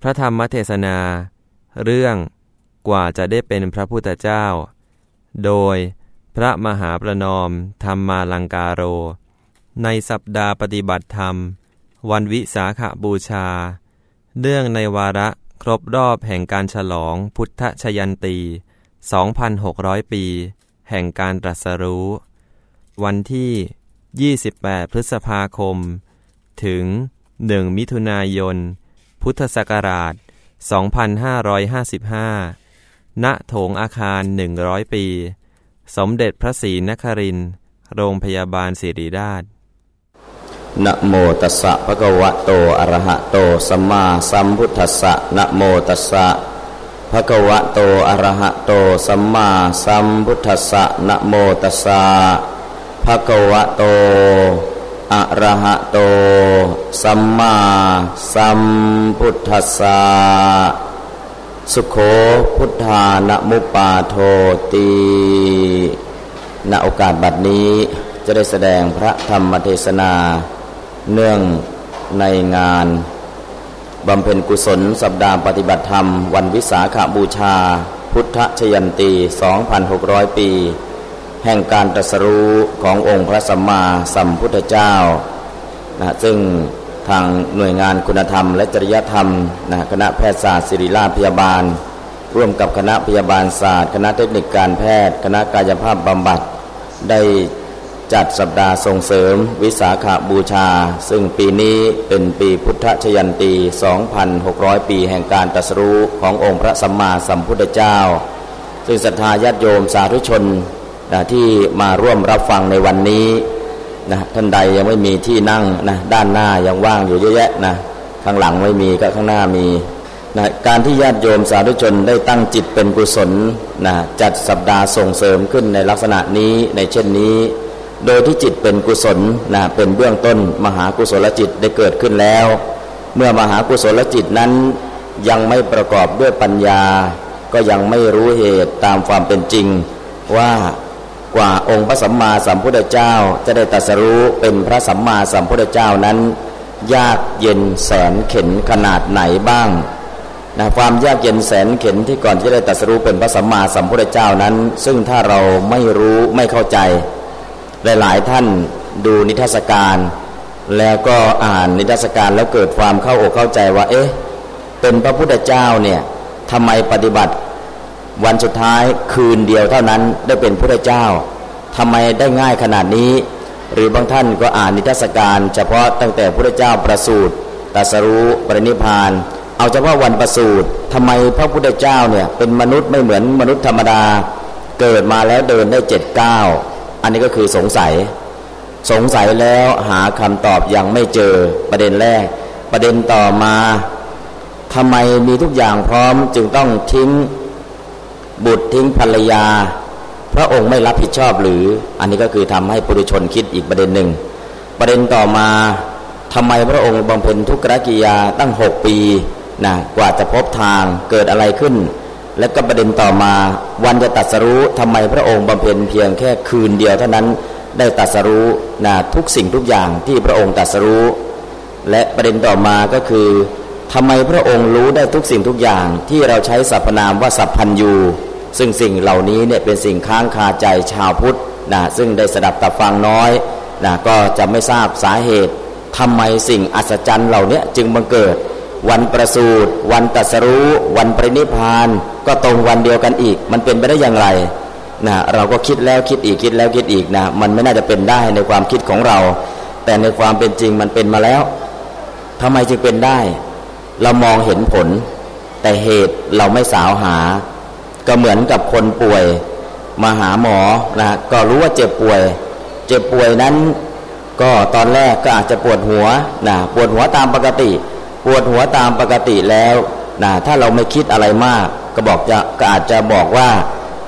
พระธรรมเทศนา เรื่องกว่าจะได้เป็นพระพุทธเจ้า โดยพระมหาประนอมธรรมาลังการโร ในสัปดาห์ปฏิบัติธรรม วันวิสาขบูชา เรื่องในวาระครบรอบแห่งการฉลองพุทธชยันตี 2,600 ปี แห่งการตรัสรู้ วันที่ 28 พฤษภาคม ถึง 1 มิถุนายน พุทธศักราช 2555 ณ โถงอาคาร 100 ปี สมเด็จพระศรีนครินทร์ โรงพยาบาลศิริราชนะโมตัสสะภะคะวะโต อะระหะโต สัมมาสัมพุทธัสสะนะโมตัสสะภะคะวะโต อะระหะโต สัมมาสัมพุทธัสสะนะโมตัสสะภะคะวะโต อะระหะโต สัมมาสัมพุทธัสสะสุโขพุทธานะมุปาโทตีณโอกาสบัดนี้จะได้แสดงพระธรรมเทศนา เนื่องในงานบำเพ็ญกุศลสัปดาห์ปฏิบัติธรรม วันวิสาขาบูชา พุทธชยันตี 2,600 ปี แห่งการตรัสรู้ขององค์พระสัมมาสัมพุทธเจ้านะซึ่งทางหน่วยงานคุณธรรม และจริยธรรมนะคณะแพทยศาสตร์ศิริราชพยาบาล ร่วมกับคณะพยาบาลศาสตร์ คณะเทคนิคการแพทย์ คณะกายภาพบำบัด ได้จัดสัปดาห์ส่งเสริม วิสาขาบูชา ซึ่งปีนี้เป็นปีพุทธชยันตี 2,600 ปีแห่งการตรัสรู้ขององค์พระสัมมาสัมพุทธเจ้า ซึ่งศรัทธาญาติโยมสาธุชน นะที่มาร่วมรับฟังในวันนี้นะท่านใดยังไม่มีที่นั่งนะด้านหน้ายังว่างอยู่เยอะแยะนะข้างหลังไม่มีก็ข้างหน้ามีนะการที่ญาติโยมสาธุชนได้ตั้งจิตเป็นกุศลนะจัดสัปดาห์ส่งเสริมขึ้นในลักษณะนี้ในเช่นนี้ โดยที่จิตเป็นกุศลนะเป็นเบื้องต้นมหากุศลจิตได้เกิดขึ้นแล้ว เมื่อมหากุศลจิตนั้นยังไม่ประกอบด้วยปัญญา ก็ยังไม่รู้เหตุตามความเป็นจริงว่า กว่าองค์พระสัมมาสัมพุทธเจ้าจะได้ตรัสรู้เป็นพระสัมมาสัมพุทธเจ้านั้น ยากเย็นแสนเข็นขนาดไหนบ้างนะความยากเย็นแสนเข็นที่ก่อนที่ได้ตรัสรู้เป็นพระสัมมาสัมพุทธเจ้านั้น ซึ่งถ้าเราไม่รู้ไม่เข้าใจ หลายๆท่านดูนิทรรศการ แล้วก็อ่านนิทรรศการแล้วเกิดความเข้าอกเข้าใจว่า เอ๊ะ เป็นพระพุทธเจ้าเนี่ยทำไมปฏิบัติ วันสุดท้ายคืนเดียวเท่านั้นได้เป็นพระเจ้าทำไมได้ง่ายขนาดนี้ หรือบางท่านก็อ่านนิทรรศการเฉพาะตั้งแต่พระเจ้าประสูติตรัสรู้ปรินิพาน เอาเฉพาะวันประสูติทำไมพระพุทธเจ้าเนี่ยเป็นมนุษย์ไม่เหมือนมนุษย์ธรรมดา เกิดมาแล้วเดินได้เจ็ดเก้าอันนี้ก็คือสงสัย สงสัยแล้วหาคำตอบยังไม่เจอประเด็นแรก ประเด็นต่อมาทำไมมีทุกอย่างพร้อมจึงต้องทิ้ง บุตรทิ้งภรรยา พระองค์ไม่รับผิดชอบหรือ อันนี้ก็คือทำให้ปุถุชนคิดอีกประเด็นหนึ่ง ประเด็นต่อมาทำไมพระองค์บำเพ็ญทุกขกิยาตั้งหกปีนะกว่าจะพบทางเกิดอะไรขึ้น และก็ประเด็นต่อมาวันจะตัดสรู้ทำไมพระองค์บำเพ็ญเพียงแค่คืนเดียวเท่านั้นได้ตัดสรู้นะทุกสิ่งทุกอย่างที่พระองค์ตัดสรู้ และประเด็นต่อมาก็คือทำไมพระองค์รู้ได้ทุกสิ่งทุกอย่างที่เราใช้สรรพนามว่าสัพพัญยู ซึ่งสิ่งเหล่านี้เนี่ยเป็นสิ่งค้างคาใจชาวพุทธนะซึ่งได้สดับตับฟังน้อยนะก็จะไม่ทราบสาเหตุทำไมสิ่งอัศจรรย์เหล่านี้จึงบังเกิด วันประสูติวันตัสรู้ วันปรินิพาน ก็ตรงวันเดียวกันอีก มันเป็นไปได้อย่างไรนะเราก็คิดแล้วคิดอีกคิดแล้วคิดอีกนะมันไม่น่าจะเป็นได้ในความคิดของเรา แต่ในความเป็นจริงมันเป็นมาแล้วทำไมจึงเป็นได้ เรามองเห็นผล แต่เหตุเราไม่สาวหา ก็เหมือนกับคนป่วยมาหาหมอนะก็รู้ว่าเจ็บป่วย เจ็บป่วยนั้น ก็ตอนแรกก็อาจจะปวดหัวนะปวดหัวตามปกติ ปวดหัวตามปกติแล้วนะถ้าเราไม่คิดอะไรมาก ก็บอกจะก็อาจจะบอกว่า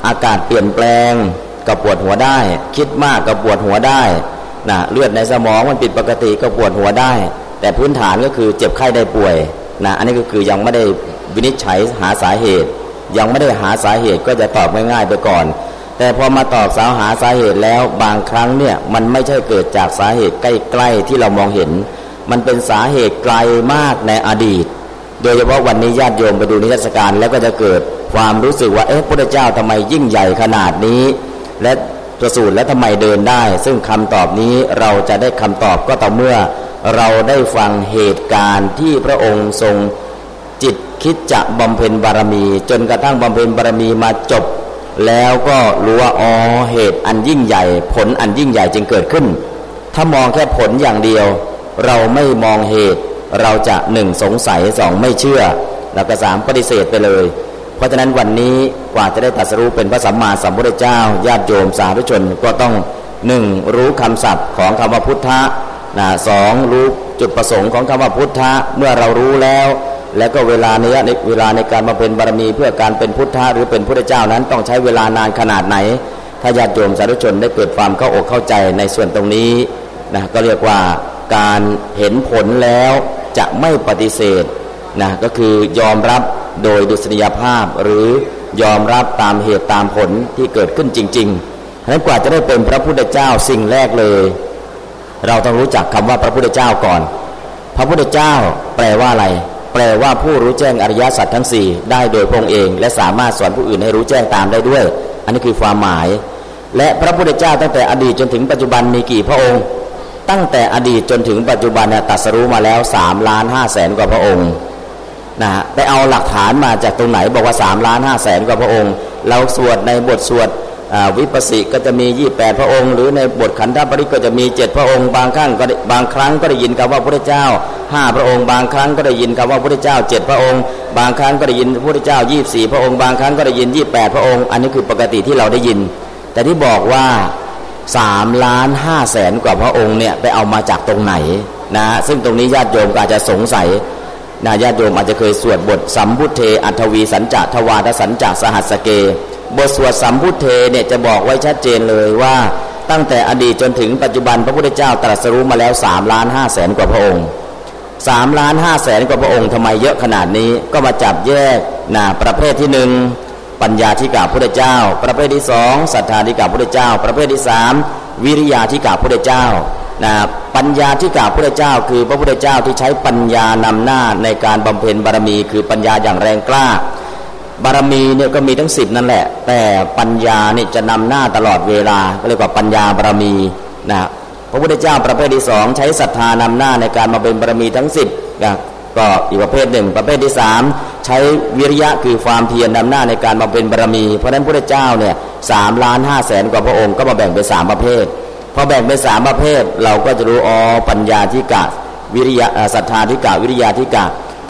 อากาศเปลี่ยนแปลง ก็ปวดหัวได้ คิดมากก็ปวดหัวได้นะเลือดในสมองมันผิดปกติก็ปวดหัวได้ แต่พื้นฐานก็คือเจ็บไข้ได้ป่วยนะอันนี้ก็คือยังไม่ได้วินิจฉัยหาสาเหตุ ยังไม่ได้หาสาเหตุก็จะตอบง่ายๆไปก่อน แต่พอมาตอบสาวหาสาเหตุแล้วบางครั้งเนี่ยมันไม่ใช่เกิดจากสาเหตุใกล้ๆที่เรามองเห็น มันเป็นสาเหตุไกลมากในอดีต โดยเฉพาะวันนี้ญาติโยมไปดูนิทรรศการแล้วก็จะเกิดความรู้สึกว่าเอ๊ะพระเจ้าทำไมยิ่งใหญ่ขนาดนี้ และประสูตรและทำไมเดินได้ ซึ่งคำตอบนี้เราจะได้คำตอบก็ต่อเมื่อเราได้ฟังเหตุการณ์ที่พระองค์ทรง คิดจะบำเพ็ญบารมี จนกระทั่งบำเพ็ญบารมีมาจบ แล้วก็รู้ว่าอ๋อเหตุอันยิ่งใหญ่ ผลอันยิ่งใหญ่จึงเกิดขึ้น ถ้ามองแค่ผลอย่างเดียว เราไม่มองเหตุ เราจะหนึ่งสงสัยสองไม่เชื่อ แล้วก็สามปฏิเสธไปเลย เพราะฉะนั้นวันนี้กว่าจะได้ตัดสรู้เป็นพระสัมมาสัมพุทธเจ้าญาติโยมสาธุชนก็ต้องหนึ่งรู้คำศัพท์ของคำว่าพุทธะนะสองรู้จุดประสงค์ของคำว่าพุทธะเมื่อเรารู้แล้ว แล้วก็เวลาเนี้ยเวลาในการมาเป็นบารมีเพื่อการเป็นพุทธะหรือเป็นพุทธเจ้านั้นต้องใช้เวลานานขนาดไหน ถ้าญาติโยมสาธุชนได้เกิดความเข้าอกเข้าใจในส่วนตรงนี้นะก็เรียกว่าการเห็นผลแล้วจะไม่ปฏิเสธนะก็คือยอมรับโดยดุษฎียภาพ หรือยอมรับตามเหตุตามผลที่เกิดขึ้นจริงๆฉะนั้นกว่าจะได้เป็นพระพุทธเจ้าสิ่งแรกเลย เราต้องรู้จักคำว่าพระพุทธเจ้าก่อน พระพุทธเจ้าแปลว่าอะไร แปลว่าผู้รู้แจ้งอริยสัจทั้งสี่ได้โดยพระองค์เอง และสามารถสอนผู้อื่นให้รู้แจ้งตามได้ด้วย อันนี้คือความหมาย และพระพุทธเจ้าตั้งแต่อดีตจนถึงปัจจุบันมีกี่พระองค์ ตั้งแต่อดีตจนถึงปัจจุบันตัดสรู้มาแล้วสามล้านห้าแสนกว่าพระองค์นะไปเอาหลักฐานมาจากตรงไหนบอกว่าสามล้านห้าแสนกว่าพระองค์ เราสวดในบทสวด วิปัสสิก็จะมียี่แปดพระองค์ หรือในบทขันธปริก็จะมีเจ็ดพระองค์ บางครั้งก็บางครั้งก็ได้ยินคำว่าพระเจ้าห้าพระองค์ บางครั้งก็ได้ยินคำว่าพระเจ้าเจ็ดพระองค์ บางครั้งก็ได้ยินพระเจ้ายี่สี่พระองค์ บางครั้งก็ได้ยินยี่แปดพระองค์ อันนี้คือปกติที่เราได้ยิน แต่ที่บอกว่าสามล้านห้าแสนกว่าพระองค์เนี่ยไปเอามาจากตรงไหนนะซึ่งตรงนี้ญาติโยมอาจจะสงสัยนะญาติโยมอาจจะเคยสวดบทสัมพุทเทอัทวีสัญจะทวารสัญจะสหัสเก บทสวดสัมพุทเทเนี่ยจะบอกไว้ชัดเจนเลยว่าตั้งแต่อดีตจนถึงปัจจุบันพระพุทธเจ้าตรัสรู้มาแล้วสามล้านห้าแสนกว่าพระองค์สามล้านห้าแสนกว่าพระองค์ทำไมเยอะขนาดนี้ก็มาจับแยกนะประเภทที่หนึ่งปัญญาธิกาพุทธเจ้า ประเภทที่สองศรัทธาธิกาพุทธเจ้า ประเภทที่สามวิริยาธิกาพุทธเจ้านะปัญญาธิกาพุทธเจ้า คือพระพุทธเจ้าที่ใช้ปัญญานำหน้าในการบำเพ็ญบารมี คือปัญญาอย่างแรงกล้า บารมีเนี่ยก็มีทั้งสิบนั่นแหละ แต่ปัญญาเนี่ยจะนำหน้าตลอดเวลา ก็เรียกว่าปัญญาบารมีนะพระพุทธเจ้าประเภทที่สองใช้ศรัทธานำหน้าในการมาเป็นบารมีทั้งสิบนะก็อีกประเภทหนึ่ง ประเภทที่สามใช้วิริยะคือความเพียรนำหน้าในการมาเป็นบารมี เพราะฉะนั้นพระพุทธเจ้าเนี่ยสามล้านห้าแสนกว่าพระองค์ก็มาแบ่งเป็นสามประเภทพอแบ่งเป็นสามประเภท เราก็จะรู้อ๋อปัญญาธิกะวิริยะศรัทธาธิกะวิริยาธิกะ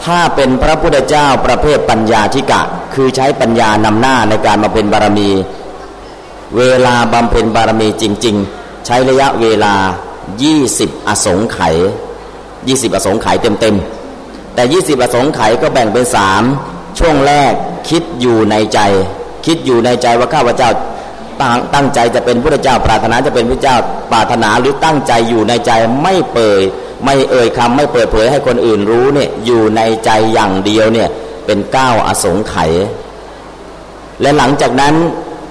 ถ้าเป็นพระพุทธเจ้าประเภทปัญญาธิกะ คือใช้ปัญญานำหน้าในการมาเป็นบารมี เวลาบำเพ็ญบารมีจริง ๆ ใช้ระยะเวลา 20 อสงไขย20 อสงไขยเต็มๆแต่ 20 อสงไขยก็แบ่งเป็นสามช่วงแรกคิดอยู่ในใจ คิดอยู่ในใจว่าข้าพเจ้าตั้งใจจะเป็นพระเจ้าปรารถนาจะเป็นพระเจ้าปรารถนาหรือตั้งใจอยู่ในใจไม่เปิด ไม่เอ่ยคำไม่เปิดเผยให้คนอื่นรู้เนี่ยอยู่ในใจอย่างเดียวเนี่ยเป็นเก้าอสงไขยและหลังจากนั้น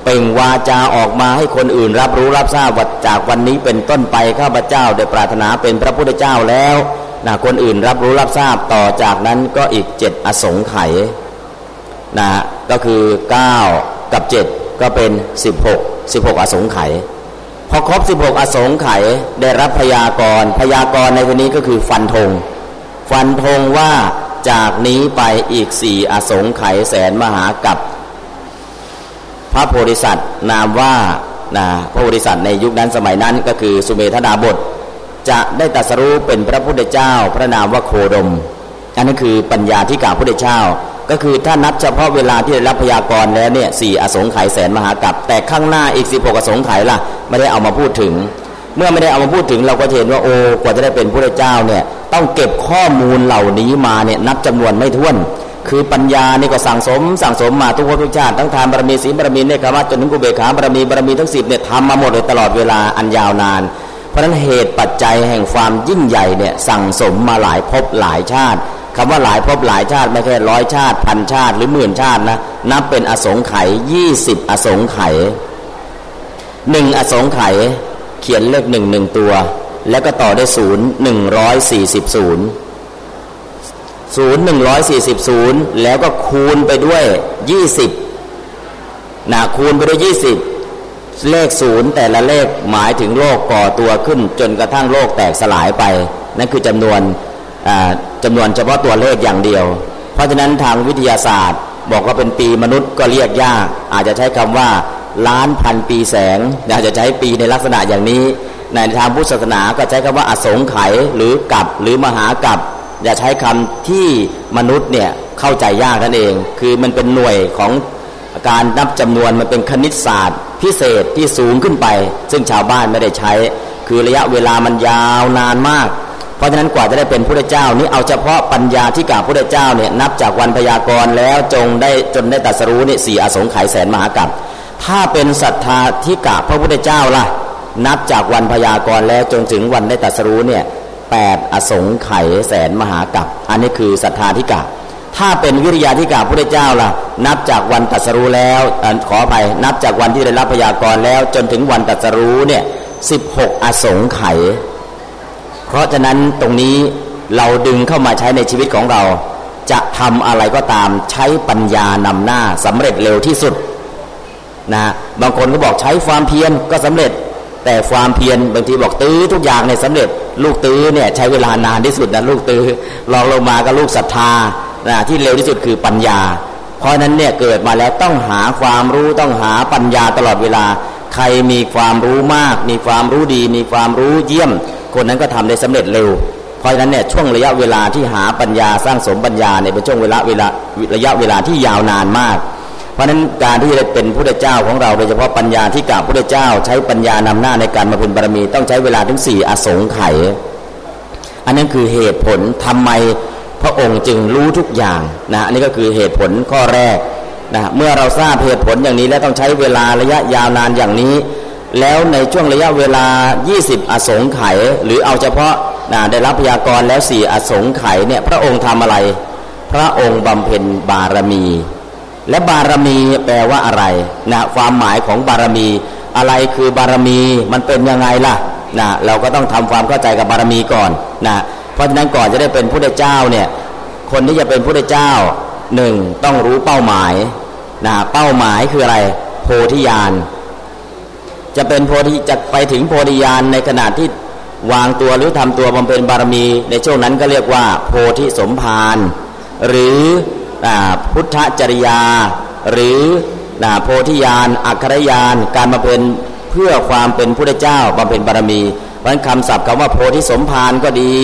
เป่งวาจาออกมาให้คนอื่นรับรู้รับทราบว่าจากวันนี้เป็นต้นไปข้าพเจ้าได้ปรารถนาเป็นพระพุทธเจ้าแล้วนะคนอื่นรับรู้รับทราบต่อจากนั้นก็อีกเจ็ดอสงไขยนะก็คือเก้ากับเจ็ดก็เป็นสิบหกสิบหกอสงไขย พอครบ 16 อสงไขยได้รับพยากรพยากรในวันนี้ก็คือฟันธงฟันธงว่าจากนี้ไปอีกสี่อสงไขยแสนมหากับ พระโพธิสัตว์นามว่านะพระโพธิสัตว์ในยุคนั้นสมัยนั้นก็คือสุเมธดาบท จะได้ตรัสรู้เป็นพระพุทธเจ้า พระนามว่าโคดม อันนั้นคือปัญญาที่กล่าวพระเจ้า ก็คือถ้านับเฉพาะเวลาที่ได้รับพยากรณ์แล้วเนี่ยสี่อสงไขยแสนมหากับแต่ข้างหน้าอีกสิบหกอสงไขยล่ะไม่ได้เอามาพูดถึง เมื่อไม่ได้เอามาพูดถึงเราก็เห็นว่าโอ้กว่าจะได้เป็นพระเจ้าเนี่ยต้องเก็บข้อมูลเหล่านี้มาเนี่ยนับจำนวนไม่ถ้วน คือปัญญานี่ก็สั่งสม สั่งสมมาทุกภพทุกชาติทั้งทานบารมีศีลบารมีเนคขมัจนถึงกุเบขาบารมีบารมีทั้งสิบเนี่ยทำมาหมดเลยตลอดเวลาอันยาวนาน เพราะฉะนั้นเหตุปัจจัยแห่งความยิ่งใหญ่เนี่ยสั่งสมมาหลายภพหลายชาติ คำว่าหลายภพหลายชาติไม่ใช่ร้อยชาติพันชาติหรือหมื่นชาตินะนับเป็นอสงไขยยี่สิบอสงไขยหนึ่งอสงไขยเขียนเลขหนึ่งหนึ่งตัว แล้วก็ต่อได้ศูนย์หนึ่งร้อยสี่สิบศูนย์ศูนย์หนึ่งร้อยสี่สิบศูนย์แล้วก็คูณไปด้วยยี่สิบนะคูณไปด้วยยี่สิบเลขศูนย์แต่ละเลขหมายถึงโลกก่อตัวขึ้น จนกระทั่งโลกแตกสลายไป นั่นคือจำนวน จำนวนเฉพาะตัวเลขอย่างเดียว เพราะฉะนั้นทางวิทยาศาสตร์ บอกว่าเป็นปีมนุษย์ก็เรียกยาก อาจจะใช้คำว่าล้านพันปีแสงอาจจะใช้ปีในลักษณะอย่างนี้ ในทางพุทธศาสนาก็ใช้คำว่าอสงไขยหรือกับหรือมหากับอย่าใช้คำที่มนุษย์เนี่ยเข้าใจยากนั่นเอง คือมันเป็นหน่วยของการนับจำนวนมันเป็นคณิตศาสตร์ พิเศษที่สูงขึ้นไป ซึ่งชาวบ้านไม่ได้ใช้ คือระยะเวลามันยาวนานมาก เพราะฉะนั้นกว่าจะได้เป็นพระเจ้านี่เอาเฉพาะปัญญาที่ก่าพระเจ้าเนี่ยนับจากวันพยากรณ์แล้วจงได้จนได้ตัดสรู้เนี่ยสี่อสงไขยแสนมหากัปถ้าเป็นศรัทธาที่ก่าพระพุทธเจ้าล่ะ นับจากวันพยากรณ์แล้วจนถึงวันได้ตัดสรู้เนี่ยแปดอสงไขยแสนมหากัปอันนี้คือศรัทธาที่ก่าถ้าเป็นวิริยาธิกาพระเจ้าล่ะ นับจากวันตัสรู้แล้วขออภัยนับจากวันที่ได้รับพยากรณ์แล้ว จนถึงวันตัสรู้เนี่ยสิบหกอสงไขย เพราะฉะนั้นตรงนี้เราดึงเข้ามาใช้ในชีวิตของเรา จะทำอะไรก็ตามใช้ปัญญานำหน้าสำเร็จเร็วที่สุดนะบางคนก็บอกใช้ความเพียรก็สำเร็จ แต่ความเพียรบางทีบอกตื้อทุกอย่างเนี่ยสำเร็จ ลูกตื้อเนี่ยใช้เวลานานที่สุดนะลูกตื้อลองลงมาก็ลูกศรัทธานะที่เร็วที่สุดคือปัญญา เพราะนั้นเนี่ยเกิดมาแล้วต้องหาความรู้ต้องหาปัญญาตลอดเวลา ใครมีความรู้มาก มีความรู้ดี มีความรู้เยี่ยม คนนั้นก็ทำได้สำเร็จเร็ว เพราะฉะนั้นเนี่ยช่วงระยะเวลาที่หาปัญญาสร้างสมปัญญาเนี่ยเป็นช่วงเวลาเวลาระยะเวลาที่ยาวนานมาก เพราะฉะนั้นการที่จะเป็นพุทธเจ้าของเราโดยเฉพาะปัญญาที่กล่าวพุทธเจ้า ใช้ปัญญานำหน้าในการมาเป็นบารมี ต้องใช้เวลาถึงสี่อสงไขยอันนั้นคือเหตุผลทำไมพระองค์จึงรู้ทุกอย่างนะอันนี้ก็คือเหตุผลข้อแรกนะเมื่อเราทราบเหตุผลอย่างนี้แล้วต้องใช้เวลาระยะยาวนานอย่างนี้ แล้วในช่วงระยะเวลา 20 อสงไขยหรือเอาเฉพาะนะได้รับพยากรแล้วสี่อสงไขยเนี่ยพระองค์ทำอะไร พระองค์บำเพ็ญบารมี และบารมีแปลว่าอะไรนะความหมายของบารมี อะไรคือบารมีมันเป็นยังไงล่ะนะเราก็ต้องทำความเข้าใจกับบารมีก่อนนะราะฉะนั้นก่อนจะได้เป็นพระเจ้าเนี่ยคนที่จะเป็นพระเจ้าหนึ่งต้องรู้เป้าหมายนะเป้าหมายคืออะไร โพธิญาณ จะเป็นโพธิจะไปถึงโพธิญาณในขณะที่วางตัวหรือทำตัวบำเพ็ญบารมี ในช่วงนั้นก็เรียกว่า โพธิสมภารหรือพุทธจริยา หรือโพธิญาณอัครญาณการมาเป็นเพื่อความเป็นพระเจ้าบำเพ็ญบารมีเพราะนั้นคำศัพท์คำว่าโพธิสมภารก็ดี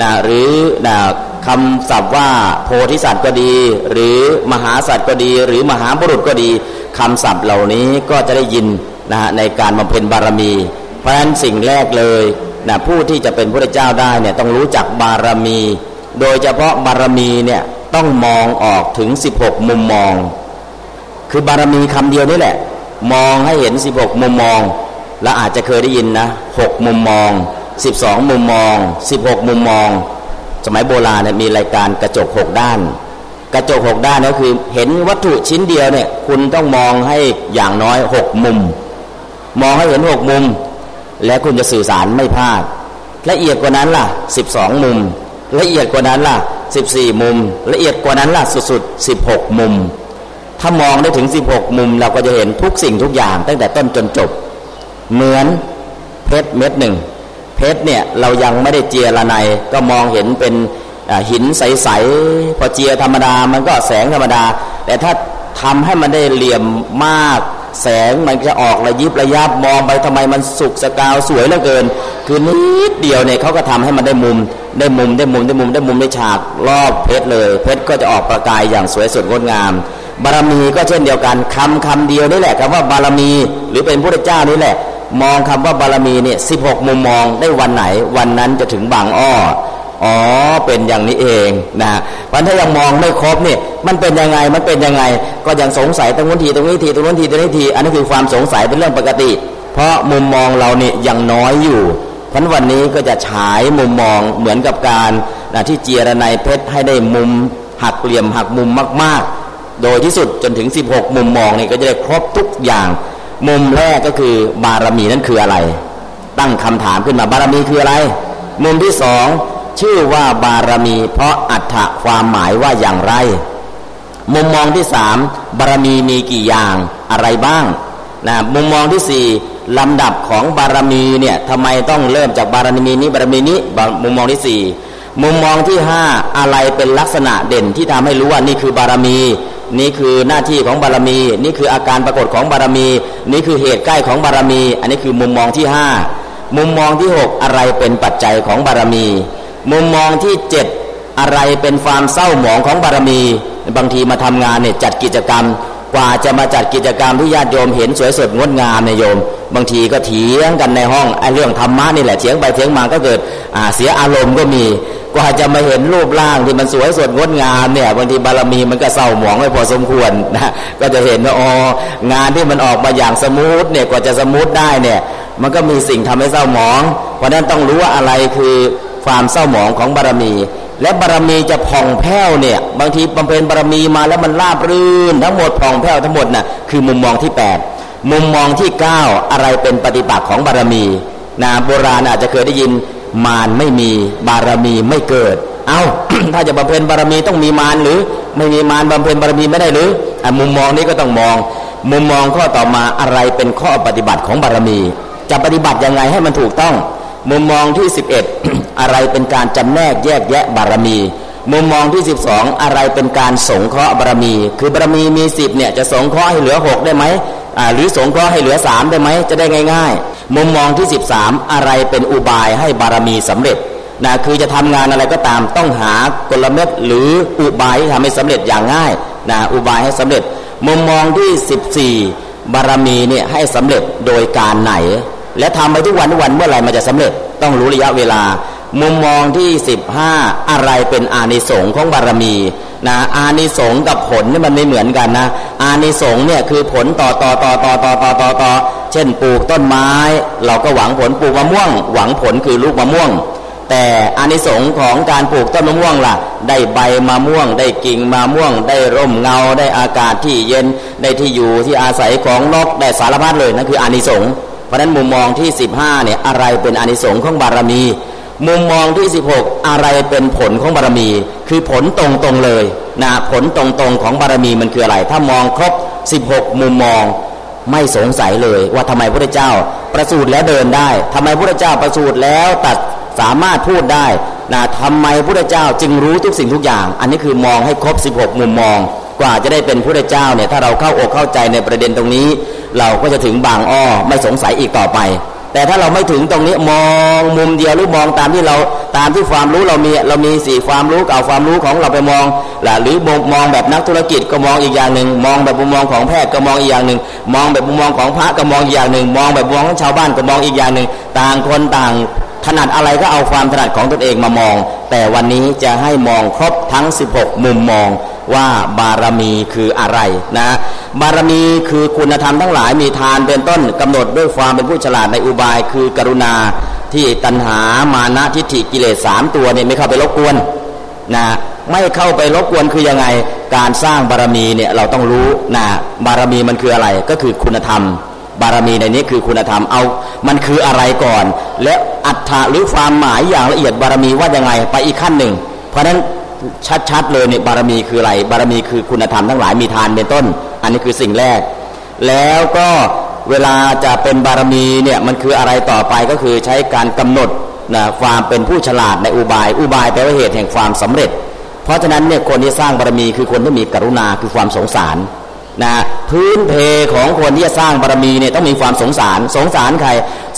นะหรือนะคำศัพท์ว่าโพธิสัตว์ก็ดี หรือมหาสัตว์ก็ดี หรือมหาบุรุษก็ดีคำศัพท์เหล่านี้ก็จะได้ยิน นะในการบำเพ็ญบารมี เพราะฉะนั้นสิ่งแรกเลยนะผู้ที่จะเป็นพระเจ้าได้เนี่ยต้องรู้จักบารมี โดยเฉพาะบารมีเนี่ยต้องมองออกถึง 16 มุมมอง คือบารมีคำเดียวนี่แหละ มองให้เห็น 16 มุมมอง และอาจจะเคยได้ยินนะ 6 มุมมองสิบสองมุมมองสิบหกมุมมอง สมัยโบราณเนี่ยมีรายการกระจกหกด้าน กระจกหกด้านก็คือเห็นวัตถุชิ้นเดียวเนี่ยคุณต้องมองให้อย่างน้อยหกมุม มองให้เห็นหกมุม แล้วคุณจะสื่อสารไม่พลาด ละเอียดกว่านั้นล่ะสิบสองมุม ละเอียดกว่านั้นล่ะสิบสี่มุม ละเอียดกว่านั้นล่ะสุดๆสิบหกมุม ถ้ามองได้ถึงสิบหกมุม เราก็จะเห็นทุกสิ่งทุกอย่าง ตั้งแต่ต้นจนจบ เหมือนเพชรเม็ดหนึ่ง เพชรเนี่ยเรายังไม่ได้เจียละในก็มองเห็นเป็นหินใสๆพอเจียธรรมดามันก็แสงธรรมดา แต่ถ้าทำให้มันได้เหลี่ยมมาก แสงมันจะออกระยิบระยับมองไปทำไมมันสุกสกาวสวยเหลือเกิน คือนิดเดียวเนี่ยเขาก็ทำให้มันได้มุม ได้มุมได้มุมได้มุมได้มุมได้ฉากรอบเพชรเลย เพชรก็จะออกประกายอย่างสวยสดงดงาม บารมีก็เช่นเดียวกันคำคำเดียวนี่แหละคำว่าบารมีหรือเป็นพระเจ้านี่แหละ มองคำว่าบารมีเนี่ยสิบหกมุมมองได้วันไหน วันนั้นจะถึงบางอ้อ อ๋อเป็นอย่างนี้เองนะวันถ้ายังมองไม่ครบเนี่ยมันเป็นยังไงมันเป็นยังไง ก็ยังสงสัยตรงนู้นทีตรงนี้ทีตรงนู้นทีตรงนี้ทีอันนี้คือความสงสัยเป็นเรื่องปกติ เพราะมุมมองเราเนี่ยยังน้อยอยู่เพราะวันนี้ก็จะฉายมุมมองเหมือนกับการนะที่เจียรนายเพชรให้ได้มุมหักเหลี่ยมหักมุมมาก ๆ โดยที่สุดจนถึง 16 มุมมองนี่ก็จะได้ครบทุกอย่าง มุมแรกก็คือบารมีนั่นคืออะไร ตั้งคำถามขึ้นมาบารมีคืออะไร มุมที่สอง ชื่อว่าบารมี เพราะอัตถะความหมายว่าอย่างไร มุมมองที่สามบารมีมีกี่อย่างอะไรบ้างนะมุมมองที่สี่ลำดับของบารมีเนี่ยทำไมต้องเริ่มจากบารมีนี้บารมีนี้มุมมองที่สี่มุมมองที่ห้าอะไรเป็นลักษณะเด่นที่ทำให้รู้ว่านี่คือบารมี นี่คือหน้าที่ของบารมี นี่คืออาการปรากฏของบารมี นี่คือเหตุใกล้ของบารมี อันนี้คือมุมมองที่ห้ามุมมองที่หกอะไรเป็นปัจจัยของบารมี มุมมองที่เจ็ดอะไรเป็นความเศร้าหมองของบารมี บางทีมาทำงานเนี่ยจัดกิจกรรม กว่าจะมาจัดกิจกรรมที่ญาติโยมเห็นสวยสดงดงามในโยม บางทีก็เถียงกันในห้องไอ้เรื่องธรรมะนี่แหละเถียงไปเถียงมาก็เกิดเสียอารมณ์ก็มีกว่าจะมาเห็นรูปร่างที่มันสวยสดงดงามเนี่ยบางทีบารมีมันก็เศร้าหมองไม่พอสมควรนะก็จะเห็นว่าอ๋องานที่มันออกมาอย่าง smooth เนี่ยกว่าจะ smooth ได้เนี่ยมันก็มีสิ่งทำให้เศร้าหมอง เพราะนั้นต้องรู้ว่าอะไรคือ ความเศร้าหมองของบารมี และบารมีจะผ่องแผ้วเนี่ย บางทีบำเพ็ญบารมีมาแล้วมันราบรื่น ทั้งหมดผ่องแผ้วทั้งหมดน่ะคือมุมมองที่ 8 มุมมองที่ 9 อะไรเป็นปฏิปักษ์ของบารมีนะโบราณอาจจะเคยได้ยินมารไม่มีบารมีไม่เกิด เอ้าถ้าจะบำเพ็ญบารมีต้องมีมารหรือไม่มีมารบำเพ็ญบารมีไม่ได้หรืออมุมมองนี้ก็ต้องมอง มุมมองข้อต่อมาอะไรเป็นข้อปฏิบัติของบารมี จะปฏิบัติยังไงให้มันถูกต้อง มุมมองที่ 11 อะไรเป็นการจำแนกแยกแยะบารมี มุมมองที่ 12 อะไรเป็นการสงเคราะห์บารมี คือบารมีมีสิบเนี่ยจะสงเคราะห์ให้เหลือ 6 ได้ไหมหรือสงเคราะห์ให้เหลือ 3 ได้ไหมจะได้ง่าย ๆ มุมมองที่ 13 อะไรเป็นอุบายให้บารมีสำเร็จนะคือจะทำงานอะไรก็ตามต้องหากลเม็ดหรืออุบายที่ทำให้สำเร็จอย่างง่ายนะอุบายให้สำเร็จ มุมมองที่ 14 บารมีเนี่ยให้สำเร็จโดยการไหน และทำไปทุกวันทุกวันเมื่อไหร่มันจะสำเร็จต้องรู้ระยะเวลา มุมมองที่ 15 อะไรเป็นอานิสงส์ของบารมีนะอานิสงส์กับผลนี่มันไม่เหมือนกันนะ อานิสงส์เนี่ยคือผลต่อต่อต่อต่อต่อต่อต่อต่อเช่นปลูกต้นไม้ เราก็หวังผลปลูกมะม่วง หวังผลคือลูกมะม่วง แต่อานิสงส์ของการปลูกต้นมะม่วงล่ะ ได้ใบมะม่วง ได้กิ่งมะม่วง ได้ร่มเงา ได้อากาศที่เย็น ได้ที่อยู่ที่อาศัยของนกได้สารพัดเลยนั่นคืออานิสงส์ ราะฉะนั้นมุมมองที่ 15เนี่ยอะไรเป็นอนิสงส์ของบารมี มุมมองที่ 16 อะไรเป็นผลของบารมี คือผลตรงๆเลยนะผลตรงๆของบารมีมันคืออะไร ถ้ามองครบ 16 มุมมองไม่สงสัยเลยว่าทำไมพระเจ้าประสูติแล้วเดินได้ทำไมพระเจ้าประสูติแล้วตัดสามารถพูดได้นะทำไมพระเจ้าจึงรู้ทุกสิ่งทุกอย่าง อันนี้คือมองให้ครบ 16 มุมมอง กว่าจะได้เป็นพระเจ้าเนี่ยถ้าเราเข้าอกเข้าใจในประเด็นตรงนี้ เราก็จะถึงบางอ้อไม่สงสัยอีกต่อไป แต่ถ้าเราไม่ถึงตรงนี้มองมุมเดียวหรือมองตามที่เราตามที่ความรู้เรามีเรามีสี่ความรู้เก่าความรู้ของเราไปมองหรือมองแบบนักธุรกิจก็มองอีกอย่างหนึ่งมองแบบมุมมองของแพทย์ก็มองอีกอย่างหนึ่งมองแบบมุมมองของพระก็มองอีกอย่างหนึ่งมองแบบมุมมองของชาวบ้านก็มองอีกอย่างหนึ่งต่างคนต่างถนัดอะไรก็เอาความถนัดของตนเองมามอง แต่วันนี้จะให้มองครบทั้ง 16 มุมมอง ว่าบารมีคืออะไรนะบารมีคือคุณธรรมทั้งหลายมีทานเป็นต้นกำหนดด้วยความเป็นผู้ฉลาดในอุบาย คือกรุณาที่ตัณหามานะทิฏฐิกิเลสสามตัวเนี่ยไม่เข้าไปรบกวนนะไม่เข้าไปรบกวนคือยังไงการสร้างบารมีเนี่ยเราต้องรู้นะบารมีมันคืออะไรก็คือคุณธรรม บารมีในนี้คือคุณธรรมเอา มันคืออะไรก่อน และอัตถะหรือความหมายอย่างละเอียดบารมีว่ายังไงไปอีกขั้นหนึ่ง เพราะฉะนั้น ชัดๆเลยเนี่ยบารมีคืออะไร บารมีคือคุณธรรมทั้งหลายมีทานเป็นต้น อันนี้คือสิ่งแรก แล้วก็เวลาจะเป็นบารมีเนี่ยมันคืออะไรต่อไปก็คือใช้การกำหนดนะความเป็นผู้ฉลาดในอุบาย อุบายแปลว่าเหตุแห่งความสำเร็จ เพราะฉะนั้นเนี่ยคนที่สร้างบารมีคือคนที่มีกรุณาคือความสงสารนะพื้นเพของคนที่จะสร้างบารมีเนี่ยต้องมีความสงสาร สงสารใคร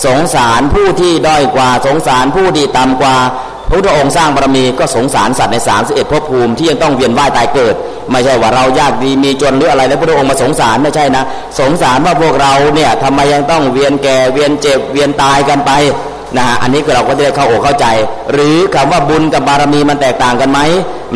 สงสารผู้ที่ด้อยกว่า สงสารผู้ที่ต่ำกว่า พระพุทธองค์สร้างบารมีก็สงสารสัตว์ในสามสิบเอ็ดภพภูมิที่ยังต้องเวียนว่ายตายเกิด ไม่ใช่ว่าเรายากดีมีจนหรืออะไรแล้วพระองค์มาสงสารไม่ใช่นะ สงสารว่าพวกเราเนี่ยทำไมยังต้องเวียนแก่เวียนเจ็บเวียนตายกันไปนะฮะอันนี้ก็เราก็ได้เข้าอกเข้าใจ หรือคำว่าบุญกับบารมีมันแตกต่างกันไหม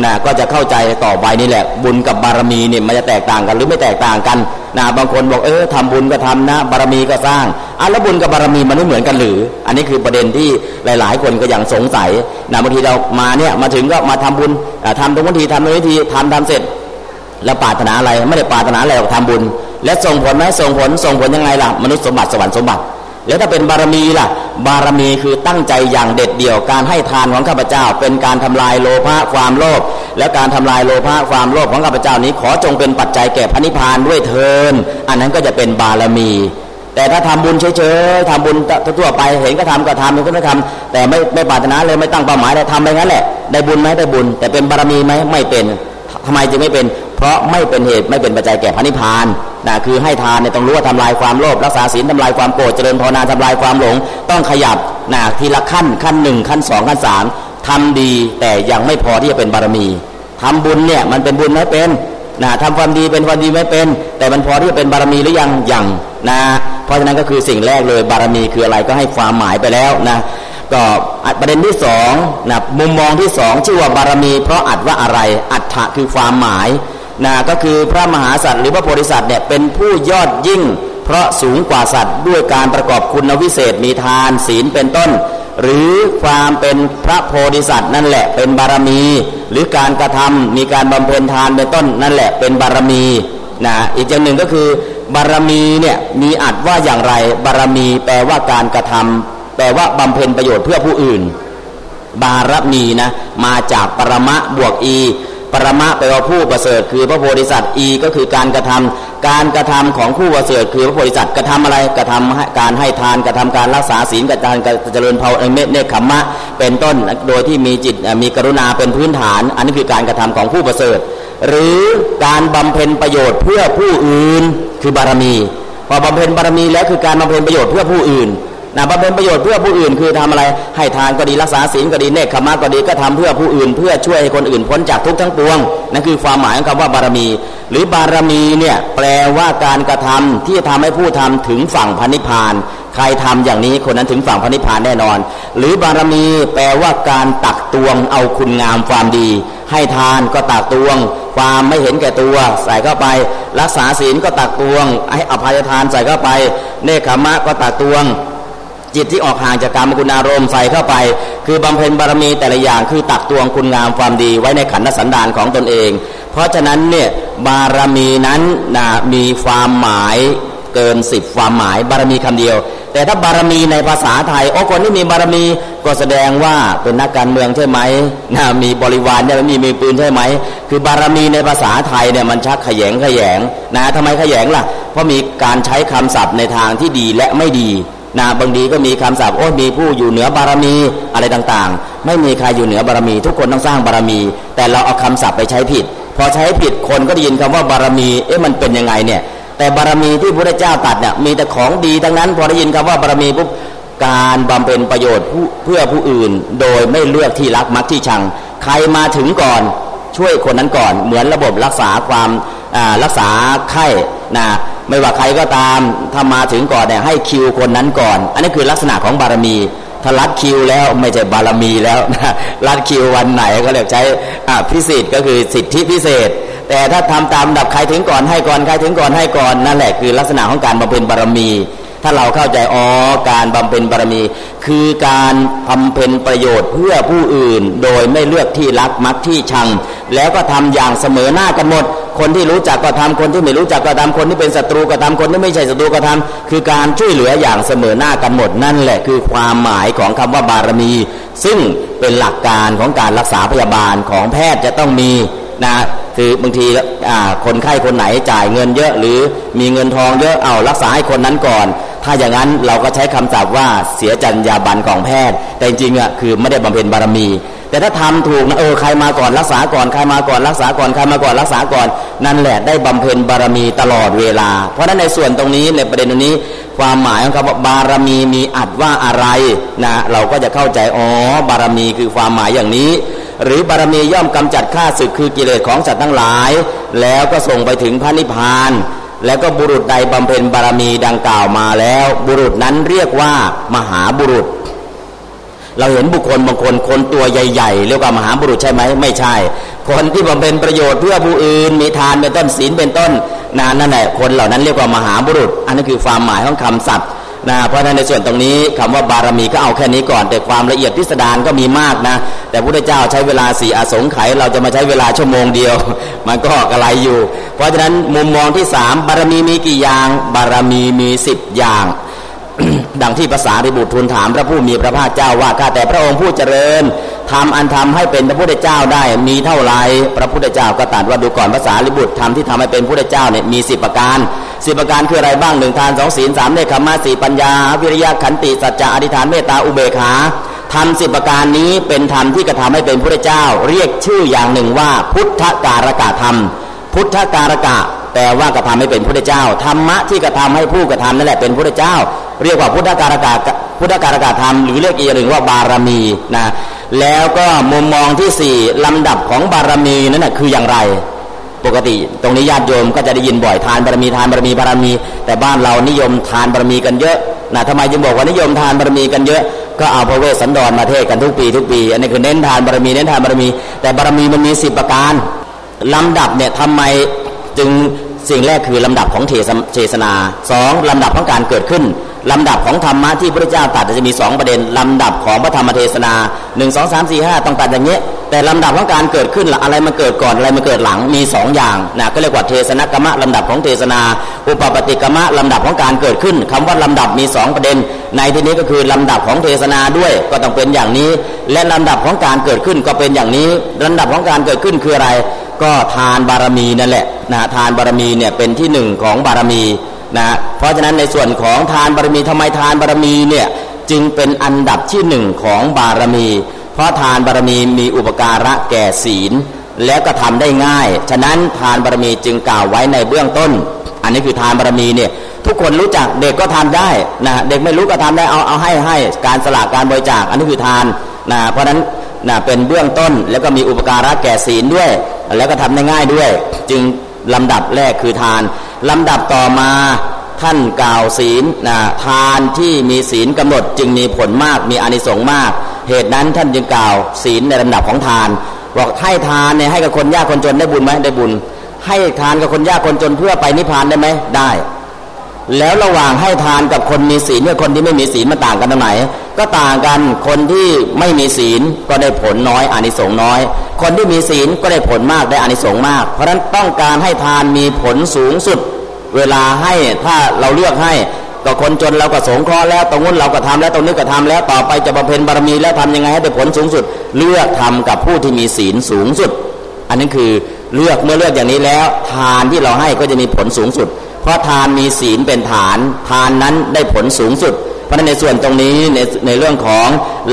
นะก็จะเข้าใจต่อไปนี่แหละบุญกับบารมีเนี่ยมันจะแตกต่างกันหรือไม่แตกต่างกัน นะบางคนบอกเออทำบุญก็ทำนะ บารมีก็สร้างอันแล้วบุญกับบารมีมันไม่เหมือนกันหรือ อันนี้คือประเด็นที่หลาย ๆ คนก็ยังสงสัยนะบางทีเรามาเนี่ยมาถึงก็มาทำบุญทำตรงวันทีทำตรงวันทีทำทำเสร็จ แล้วปรารถนาอะไรไม่ได้ปรารถนาอะไรหรอกทำบุญ และส่งผลไหมส่งผลส่งผลยังไงล่ะมนุษย์สมบัติสวรรค์สมบัติ แล้วถ้าเป็นบารมีล่ะ บารมีคือตั้งใจอย่างเด็ดเดี่ยวการให้ทานของข้าพเจ้า เป็นการทำลายโลภะความโลภและการทำลายโลภะความโลภของข้าพเจ้านี้ขอจงเป็นปัจจัยแก่พระนิพพานด้วยเทินอันนั้นก็จะเป็นบารมี แต่ถ้าทำบุญเฉยๆทำบุญทั่วไปเห็นก็ทำก็ทำเห็นก็ไม่ทำแต่ไม่ไม่ปรารถนาเลยไม่ตั้งเป้าหมายเลยทำไปงั้นแหละได้บุญไหมได้บุญ แต่เป็นบารมีไหมไม่เป็นทำไมจึงไม่เป็น เพราะไม่เป็นเหตุไม่เป็นปัจจัยแก่พระนิพพานนะคือให้ทานเนี่ยต้องรู้ว่าทำลายความโลภรักษาศีลทำลายความโกรธเจริญภาวนาทำลายความหลง ต้องขยับนะทีละขั้นขั้นหนึ่งขั้นสองขั้นสามทำดีแต่ยังไม่พอที่จะเป็นบารมีทำบุญเนี่ยมันเป็นบุญไม่เป็นนะทำความดีเป็นความดีไม่เป็น แต่มันพอที่จะเป็นบารมีหรือยังยังนะเพราะฉะนั้นก็คือสิ่งแรกเลยบารมีคืออะไรก็ให้ความหมายไปแล้วนะก็ประเด็นที่สองนะมุมมองที่สองชื่อว่าบารมี เพราะอัดว่าอะไรอัตถะคือความหมาย นะก็คือพระมหาสัตว์หรือพระโพธิสัตว์เนี่ยเป็นผู้ยอดยิ่ง เพราะสูงกว่าสัตว์ ด้วยการประกอบคุณวิเศษมีทานศีลเป็นต้น หรือความเป็นพระโพธิสัตว์นั่นแหละเป็นบารมี หรือการกระทำมีการบำเพ็ญทานเป็นต้นนั่นแหละเป็นบารมีนะอีกอย่างหนึ่งก็คือบารมีเนี่ยมีอัดว่าอย่างไรบารมีแปลว่าการกระทำแปลว่าบำเพ็ญประโยชน์เพื่อผู้อื่น บารมีนะมาจากปรมะบวกอี ปรมะแปลว่าผู้ประเสริฐคือพระโพธิสัตว์อีก็คือการกระทำการกระทำของผู้ประเสริฐคือพระโพธิสัตว์กระทำอะไรกระทำการให้ทานกระทำการรักษาศีลกระทำการเจริญภาวนาเนคขมะ เป็นต้นโดยที่มีจิตมีกรุณาเป็นพื้นฐาน อันนี้คือการกระทำของผู้ประเสริฐ หรือการบำเพ็ญประโยชน์เพื่อผู้อื่นคือบารมีพอบำเพ็ญบารมีแล้วคือการบำเพ็ญประโยชน์เพื่อผู้อื่น นะบำเพ็ญประโยชน์เพื่อผู้อื่นคือทำอะไร ให้ทานก็ดีรักษาศีลก็ดีเนคขมาก็ดีก็ทำเพื่อผู้อื่น เพื่อช่วยให้คนอื่นพ้นจากทุกข์ทั้งปวงนั่นคือความหมายของคำว่าบารมี หรือบารมีเนี่ยแปลว่าการกระทำที่ทำให้ผู้ทำถึงฝั่งพันิพานใครทำอย่างนี้คนนั้นถึงฝั่งพันิพานแน่นอน หรือบารมีแปลว่าการตักตวงเอาคุณงามความดี ให้ทานก็ตักตวง ความไม่เห็นแก่ตัวใส่เข้าไป รักษาศีลก็ตักตวงให้อภัยทานใส่เข้าไป เนคขมะก็ตักตวง จิตที่ออกห่างจากกรรมคุณอารมณ์ใส่เข้าไป คือบำเพ็ญบารมีแต่ละอย่างคือตักตวงคุณงามความดีไว้ในขันธสันดานของตนเอง เพราะฉะนั้นเนี่ยบารมีนั้นนะมีความหมายเกินสิบความหมายบารมีคำเดียว แต่ถ้าบารมีในภาษาไทยโอ้คนที่มีบารมีก็แสดงว่าเป็นนักการเมืองใช่ไหมนะมีบริวารใช่ไหมมีมีปืนใช่ไหม คือบารมีในภาษาไทยเนี่ยมันชักขยงขยงนะทำไมขยงล่ะ เพราะมีการใช้คำศัพท์ในทางที่ดีและไม่ดี นะบางทีก็มีคำสาปโอ้มีผู้อยู่เหนือบารมีอะไรต่างๆ ไม่มีใครอยู่เหนือบารมี ทุกคนต้องสร้างบารมี แต่เราเอาคำศัพท์ไปใช้ผิด พอใช้ผิดคนก็ได้ยินคำว่าบารมีเอ๊ะมันเป็นยังไงเนี่ย แต่บารมีที่พระเจ้าตัดเนี่ยมีแต่ของดีทั้งนั้น พอได้ยินคำว่าบารมีปุ๊บการบำเพ็ญประโยชน์เพื่อผู้อื่น โดยไม่เลือกที่รักมักที่ชัง ใครมาถึงก่อนช่วยคนนั้นก่อน เหมือนระบบรักษาความรักษาไข้นะ ไม่ว่าใครก็ตามถ้ามาถึงก่อนเนี่ยให้คิวคนนั้นก่อน อันนี้คือลักษณะของบารมีถ้ารัดคิวแล้วไม่ใช่บารมีแล้วนะรัดคิววันไหนก็เรียกใช้พิเศษก็คือสิทธิพิเศษ แต่ถ้าทำตามดับใครถึงก่อนให้ก่อนใครถึงก่อนให้ก่อนนั่นแหละคือลักษณะของการบำเพ็ญบารมี ถ้าเราเข้าใจอ๋อการบำเพ็ญบารมี คือการบำเพ็ญประโยชน์เพื่อผู้อื่น โดยไม่เลือกที่รักมักที่ชัง แล้วก็ทำอย่างเสมอหน้ากันหมด คนที่รู้จักก็ทำคนที่ไม่รู้จักก็ทำคนที่เป็นศัตรูก็ทำคนที่ไม่ใช่ศัตรูก็ทำคือการช่วยเหลืออย่างเสมอหน้ากันหมดนั่นแหละคือความหมายของคำว่าบารมี ซึ่งเป็นหลักการของการรักษาพยาบาลของแพทย์จะต้องมีนะคือบางทีคนไข้คนไหนจ่ายเงินเยอะหรือมีเงินทองเยอะเอารักษาให้คนนั้นก่อน ถ้าอย่างนั้นเราก็ใช้คำศัพท์ว่าเสียจรรยาบรรณของแพทย์ แต่จริงๆอะคือไม่ได้บำเพ็ญบารมี แต่ถ้าทำถูกนะเออใครมาก่อนรักษาก่อนใครมาก่อนรักษาก่อนใครมาก่อนรักษาก่อน นั่นแหละได้บำเพ็ญบารมีตลอดเวลา เพราะฉะนั้นในส่วนตรงนี้ในประเด็นตรงนี้ ความหมายของคำว่าบารมีมีอัดว่าอะไรนะเราก็จะเข้าใจอ๋อบารมีคือความหมายอย่างนี้ หรือบารมีย่อมกำจัดข้าศึกคือกิเลสของสัตว์ทั้งหลาย แล้วก็ส่งไปถึงพระนิพพานแล้วก็บุรุษใดบำเพ็ญบารมีดังกล่าวมาแล้ว บุรุษนั้นเรียกว่ามหาบุรุษ เราเห็นบุคคลบางคนคนตัวใหญ่ ๆ เรียกว่ามหาบุรุษใช่ไหมไม่ใช่ คนที่บำเพ็ญประโยชน์เพื่อผู้อื่น มีทานเป็นต้นศีลเป็นต้นนานนั่นแหละคนเหล่านั้นเรียกว่ามหาบุรุษ อันนั้นคือความหมายของคำศัพท์นะเพราะฉะนั้นในส่วนตรงนี้คำว่าบารมีก็เอาแค่นี้ก่อน แต่ความละเอียดพิสดารก็มีมากนะ แต่พระเจ้าใช้เวลาสี่อสงไขยเราจะมาใช้เวลาชั่วโมงเดียว มันก็กระไรอยู่ เพราะฉะนั้นมุมมองที่สามบารมีมีกี่อย่าง บารมีมีสิบอย่าง ดังที่ภาษาริบุตรทูลถามพระผู้มีพระภาคเจ้าว่าข้าแต่พระองค์ผู้เจริญ ทำอันทำให้เป็นพระพุทธเจ้าได้มีเท่าไรพระพุทธเจ้าก็ตรัสว่าดูก่อนภาษาลิบุตรทำที่ทำให้เป็นพุทธเจ้าเนี่ยมีสิบประการสิบประการคืออะไรบ้างหนึ่งทานสองศีลสามเนคขมาสี่ปัญญา วิริยะขันติสัจจะอธิษฐานเมตตาอุเบกขาทำสิบประการนี้เป็นธรรมที่กระทำให้เป็นพระเจ้า เรียกชื่ออย่างหนึ่งว่า พุทธการกะธรรม พุทธการกะแปลว่ากระทำให้เป็นพระเจ้าธรรมะที่กระทำให้ผู้กระทำนั่นแหละเป็นพระเจ้า เรียกว่าพุทธการกะพุทธการกะธรรมหรือเรียกอีกอย่างหนึ่งว่าบารมีนะ แล้วก็มุมมองที่สี่ลำดับของบารมีนั่นแหะคืออย่างไร ปกติตรงนี้ญาติโยมก็จะได้ยินบ่อยทานบารมีทานบารมีบารมี แต่บ้านเรานิยมทานบารมีกันเยอะนะทำไมจึงบอกว่านิยมทานบารมีกันเยอะก็เอาพระเวสสันดรมาเทศกันทุกปีทุกปี อันนี้คือเน้นทานบารมีเน้นทานบารมี แต่บารมีมันมีสิบประการลำดับเนี่ยทำไมจึงสิ่งแรกคือลำดับของเทศนาสองลำดับของการเกิดขึ้น ลำดับของธรรมะที่พระเจ้าตัดจะมีสองประเด็น ลำดับของพระธรรมเทศนาหนึ่งสองสามสี่ห้าต้องตัดอย่างนี้แต่ลำดับของการเกิดขึ้นอะไรมาเกิดก่อนอะไรมาเกิดหลังมีสองอย่างนะก็เรียกว่าเทศนกรรมะลำดับของเทศนา อุปปฏิกรรมะลำดับของการเกิดขึ้นคำว่าลำดับมีสองประเด็น ในที่นี้ก็คือลำดับของเทศนาด้วยก็ต้องเป็นอย่างนี้ และลำดับของการเกิดขึ้นก็เป็นอย่างนี้ลำดับของการเกิดขึ้นคืออะไร ก็ทานบารมีนั่นแหละนะทานบารมีเนี่ยเป็นที่หนึ่งของบารมี นะเพราะฉะนั้นในส่วนของทานบารมีทำไมทานบารมีเนี่ยจึงเป็นอันดับที่หนึ่งของบารมี เพราะทานบารมีมีอุปการะแก่ศีล แล้วก็ทำได้ง่าย ฉะนั้นทานบารมีจึงกล่าวไว้ในเบื้องต้น อันนี้คือทานบารมีเนี่ยทุกคนรู้จักเด็กก็ทำได้นะเด็กไม่รู้ก็ทำได้เอาเอาให้ให้การสละการบริจาคอันนี้คือทานนะเพราะฉะนั้นนะเป็นเบื้องต้นแล้วก็มีอุปการะแก่ศีลด้วย แล้วก็ทำได้ง่ายด้วย จึงลำดับแรกคือทาน ลำดับต่อมาท่านกล่าวศีลนะทานที่มีศีลกำหนดจึงมีผลมากมีอานิสงส์มาก เหตุนั้นท่านจึงกล่าวศีลในลำดับของทาน บอกให้ทานเนี่ยให้กับคนยากคนจนได้บุญไหมได้บุญ ให้ทานกับคนยากคนจนเพื่อไปนิพพานได้ไหมได้ แล้วระหว่างให้ทานกับคนมีศีลกับคนที่ไม่มีศีลมันต่างกันตรงไหน ก็ต่างกันคนที่ไม่มีศีลก็ได้ผลน้อยอานิสงส์น้อย คนที่มีศีลก็ได้ผลมากได้อานิสงส์มาก เพราะฉะนั้นต้องการให้ทานมีผลสูงสุด เวลาให้ถ้าเราเลือกให้ก็คนจนเราก็สงเคราะห์แล้วตรงนู้นเราก็ทำแล้วตรงนี้ก็ทำแล้วต่อไปจะบำเพ็ญบารมีแล้วทำยังไงให้ได้ผลสูงสุด เลือกทำกับผู้ที่มีศีลสูงสุด อันนี้คือเลือกเมื่อเลือกอย่างนี้แล้ว ทานที่เราให้ก็จะมีผลสูงสุด เพราะทานมีศีลเป็นฐาน ทานนั้นได้ผลสูงสุด เพราะในส่วนตรงนี้ในในเรื่องของ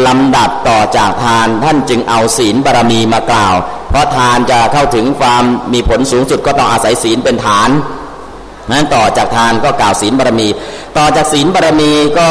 ลำดับต่อจากทานท่านจึงเอาศีลบารมีมากล่าว เพราะทานจะเข้าถึงความมีผลสูงสุดก็ต้องอาศัยศีลเป็นฐาน นั้นต่อจากทานก็กล่าวศีลบารมี ต่อจากศีลบารมีก็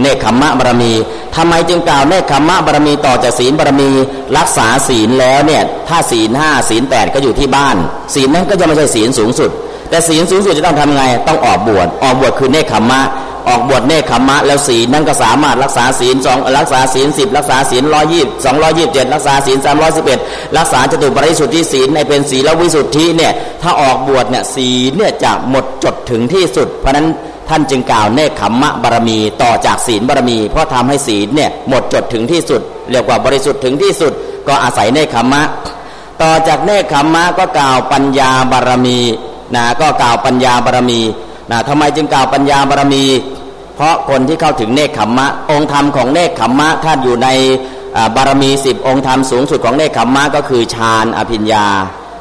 เนคขมมะบารมีทำไมจึงกล่าวเนคขมมะบารมีต่อจากศีลบารมี รักษาศีลแล้วเนี่ยถ้าศีลห้าศีลแปดก็อยู่ที่บ้าน ศีลนั้นก็จะไม่ใช่ศีลสูงสุด แต่ศีลสูงสุดจะต้องทำไงต้องออกบวชออกบวชคือเนคขมมะ ออกบวชเนคขมะแล้วศีลนั่นก็สามารถรักษาศีลสองรักษาศีลสิบรักษาศีลร้อยยี่สองร้อยยี่สิบเจ็ดรักษาศีลสามร้อยสิบเอ็ดรักษาจตุปริสุทธิศีลในเป็นศีลวิสุทธิเนี่ยถ้าออกบวชเนี่ยศีลเนี่ยจะหมดจดถึงที่สุด เพราะนั้นท่านจึงกล่าวเนคขมมะบารมีต่อจากศีลบารมี เพราะทำให้ศีลเนี่ยหมดจดถึงที่สุดเรียกว่าบริสุทธิ์ถึงที่สุด ก็อาศัยเนคขมมะ ต่อจากเนคขมมะก็กล่าวปัญญาบารมีนะก็กล่าวปัญญาบารมี นะทำไมจึงกล่าวปัญญาบารมี เพราะคนที่เข้าถึงเนคขมมะ องค์ธรรมของเนคขมมะถ้านอยู่ในบารมีสิบองค์ธรรมสูงสุดของเนคขมมะก็คือฌานอภิญญา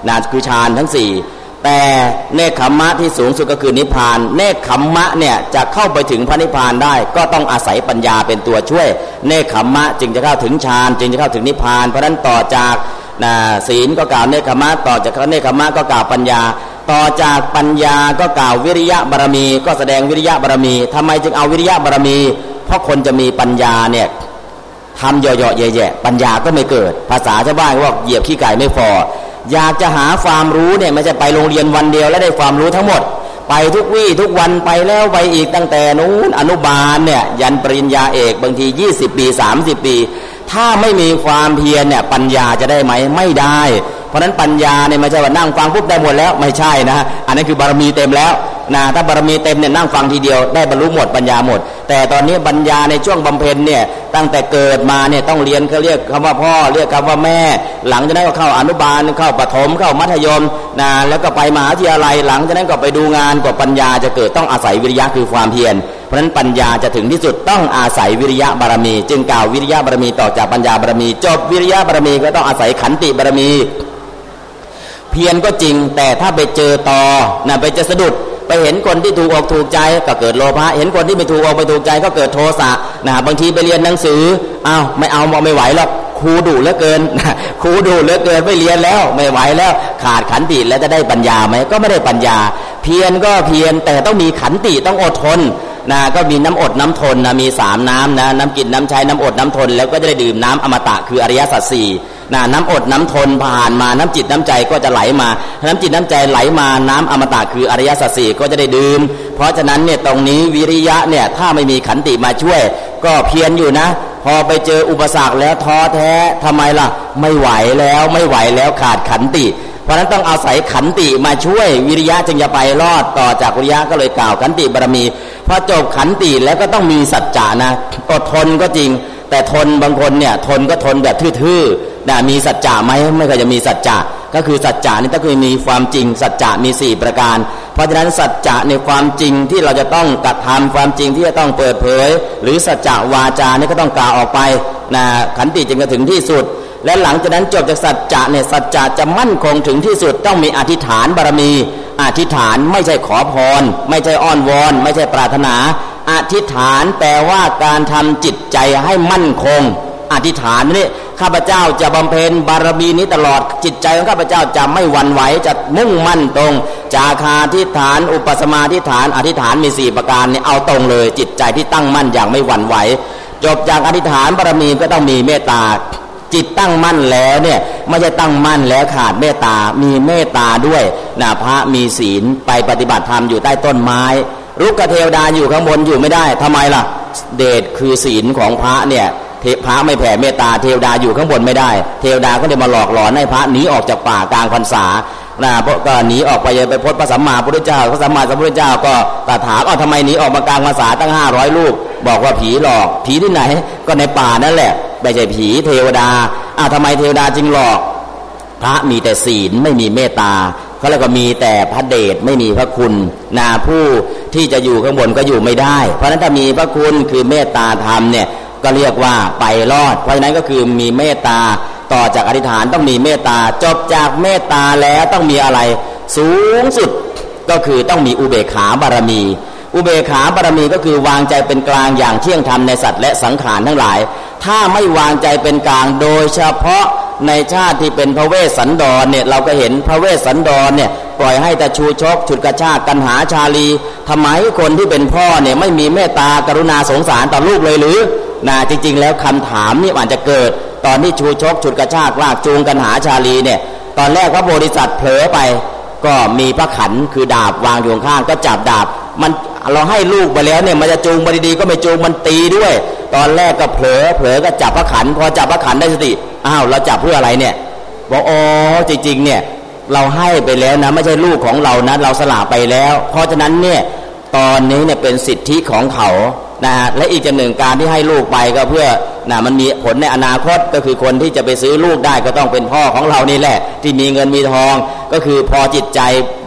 นะคือฌานทั้งสี่แต่เนคขมมะที่สูงสุดก็คือนิพพาน เนคขมมะเนี่ยจะเข้าไปถึงพระนิพพานได้ ก็ต้องอาศัยปัญญาเป็นตัวช่วย เนคขมมะจึงจะเข้าถึงฌานจึงจะเข้าถึงนิพพาน เพราะฉะนั้นต่อจากนะศีลก็กล่าวเนคขมะต่อจากเนคขมะก็กล่าวปัญญา ต่อจากปัญญาก็กล่าววิริยะบารมี ก็แสดงวิริยะบารมีทำไมจึงเอาวิริยะบารมี เพราะคนจะมีปัญญาเนี่ยทำเยาะๆแย่ๆปัญญาก็ไม่เกิด ภาษาชาวบ้านว่าเหยียบขี้ไก่ไม่พออยากจะหาความรู้เนี่ยไม่ใช่ไปโรงเรียนวันเดียวแล้วได้ความรู้ทั้งหมด ไปทุกวี่ทุกวันไปแล้วไปอีกตั้งแต่นู้นอนุบาลเนี่ยยันปริญญาเอกบางที 20 ปี 30 ปี ถ้าไม่มีความเพียรเนี่ยปัญญาจะได้ไหมไม่ได้ เพราะนั้นปัญญาเนี่ยไม่ใช่ว่านั่งฟังปุ๊บได้หมดแล้วไม่ใช่นะอันนั้นคือบารมีเต็มแล้วนะถ้าบารมีเต็มเนี่ยนั่งฟังทีเดียวได้บรรลุหมดปัญญาหมด แต่ตอนนี้ปัญญาในช่วงบำเพ็ญเนี่ยตั้งแต่เกิดมาเนี่ยต้องเรียนเขาเรียกคำว่าพ่อเรียกคำว่าแม่ หลังจากนั้นก็เข้าอนุบาลเข้าปฐมเข้ามัธยมนะแล้วก็ไปมหาวิทยาลัยหลังจากนั้นก็ไปดูงานกว่าปัญญาจะเกิดต้องอาศัยวิริยะคือความเพียรเพราะฉะนั้นปัญญาจะถึงที่สุดต้องอาศัยวิริยะบารมี จึงกล่าววิริยะบารมีต่อจากปัญญาบารมี จบวิริยะบารมีก็ต้องอาศัยขันติบารมี เพียรก็จริง แต่ถ้าไปเจอต่อนะไปจะสะดุดไปเห็นคนที่ถูกอกถูกใจก็เกิดโลภะเห็นคนที่ไม่ถูกอกไม่ถูกใจก็เกิดโทสะนะบางทีไปเรียนหนังสืออ้าวไม่เอาไม่ไหวหรอกครูดุเหลือเกินครูดุเหลือเกินไม่เรียนแล้วไม่ไหวแล้วขาดขันติแล้วจะได้ปัญญาไหมก็ไม่ได้ปัญญา เพียรก็เพียรแต่ต้องมีขันติต้องอดทนนะก็มีน้ำอดน้ำทนนะมีสามน้ำนะน้ำกินน้ำใช้น้ำอดน้ำทน แล้วก็จะได้ดื่มน้ำอมตะคืออริยสัจสี่ นะน้ำอดน้ำทนผ่านมาน้ำจิตน้ำใจก็จะไหลมา น้ำจิตน้ำใจไหลมาน้ำอมตะคืออริยสัจสี่ก็จะได้ดื่ม เพราะฉะนั้นเนี่ยตรงนี้วิริยะเนี่ยถ้าไม่มีขันติมาช่วย ก็เพียรอยู่นะพอไปเจออุปสรรคแล้วท้อแท้ทำไมล่ะ ไม่ไหวแล้วไม่ไหวแล้วขาดขันติ เพราะนั้นต้องอาศัยขันติมาช่วยวิริยะจึงจะไปรอดต่อจากวิริยะก็เลยกล่าวขันติบารมีพอจบขันติแล้วก็ต้องมีสัจจะนะอดทนก็จริง แต่ทนบางคนเนี่ยทนก็ทนแบบทื่อๆ นะมีสัจจะไหมไม่เคยจะมีสัจจะก็คือสัจจะนี่ก็คือมีความจริง สัจจะมี 4 ประการ เพราะฉะนั้นสัจจะในความจริงที่เราจะต้องกระทำความจริงที่จะต้องเปิดเผย หรือสัจจะวาจานี่ก็ต้องกล่าวออกไปนะขันติจึงจะถึงที่สุด และหลังจากนั้นจบจากสัจจะเนี่ยสัจจะจะมั่นคงถึงที่สุดต้องมีอธิษฐานบารมี อธิษฐานไม่ใช่ขอพร ไม่ใช่อ้อนวอน ไม่ใช่ปรารถนา อธิษฐานแปลว่าการทำจิตใจให้มั่นคง อธิษฐานนี่ ข้าพเจ้าจะบำเพ็ญบารมีนี้ตลอดจิตใจของข้าพเจ้าจะไม่หวั่นไหวจะมุ่งมั่นตรง จาคาธิฐาน อุปสมาธิฐานอธิษฐานมีสี่ประการนี่เอาตรงเลย จิตใจที่ตั้งมั่นอย่างไม่หวั่นไหว จบจากอธิษฐานบารมีก็ต้องมีเมตตาจิตตั้งมั่นแล้วเนี่ยไม่ใช่ตั้งมั่นแล้วขาดเมตตา มีเมตตาด้วยนะพระมีศีลไปปฏิบัติธรรมอยู่ใต้ต้นไม้ รุกเทวดาอยู่ข้างบนอยู่ไม่ได้ทำไมล่ะ เดชคือศีลของพระเนี่ย พระไม่แผ่เมตตาเทวดาอยู่ข้างบนไม่ได้ เทวดาก็เลยมาหลอกหลอนให้พระหนีออกจากป่ากลางพรรษานะก็หนีออกไปไปพบพระสัมมาพุทธเจ้าพระสัมมาสัมพุทธเจ้าก็ตรัสถามอ๋อทำไมหนีออกมากลางพรรษาตั้งห้าร้อยลูกบอกว่าผีหลอกผีที่ไหน ก็ในป่านั่นแหละไม่ใช่ผีเทวดาอ้าวทำไมเทวดาจึงหลอก พระมีแต่ศีลไม่มีเมตตาเขาแล้วก็มีแต่พระเดชไม่มีพระคุณนาผู้ที่จะอยู่ข้างบนก็อยู่ไม่ได้ เพราะนั้นถ้ามีพระคุณคือเมตตาธรรมเนี่ย ก็เรียกว่าไปรอด เพราะฉะนั้นก็คือมีเมตตาต่อจากอธิษฐานต้องมีเมตตาจบจากเมตตาแล้วต้องมีอะไร สูงสุดก็คือต้องมีอุเบกขาบารมี อุเบกขาบารมีก็คือวางใจเป็นกลางอย่างเที่ยงธรรมในสัตว์และสังขารทั้งหลาย ถ้าไม่วางใจเป็นกลางโดยเฉพาะในชาติที่เป็นพระเวสสันดรเนี่ยเราก็เห็นพระเวสสันดรเนี่ยปล่อยให้แต่ชูชกฉุดกระชากกันหาชาลีทำไมคนที่เป็นพ่อเนี่ยไม่มีเมตตากรุณาสงสารต่อลูกเลยหรือ นะจริง ๆ แล้วคำถามนี่อาจจะเกิด ตอนที่ชูชกฉุดกระชากลากจูงกันหาชาลีเนี่ย ตอนแรกพระโพธิสัตว์เผลอไป ก็มีพระขันคือดาบวางอยู่ข้างก็จับดาบ มันเราให้ลูกไปแล้วเนี่ยมันจะจูงมาดีๆก็ไม่จูงมันตีด้วย ตอนแรกก็เผลอเผลอก็จับพระขันพอจับพระขันได้สติอ้าวเราจับเพื่ออะไรเนี่ยบอกอ๋อจริงๆเนี่ยเราให้ไปแล้วนะไม่ใช่ลูกของเรานะเราสละไปแล้ว เพราะฉะนั้นเนี่ยตอนนี้เนี่ยเป็นสิทธิของเขา นะและอีกจะหนึ่งการที่ให้ลูกไปก็เพื่อนะมันมีผลในอนาคตก็คือคนที่จะไปซื้อลูกได้ก็ต้องเป็นพ่อของเรานี่แหละ ที่มีเงินมีทอง ก็คือพอจิตใจ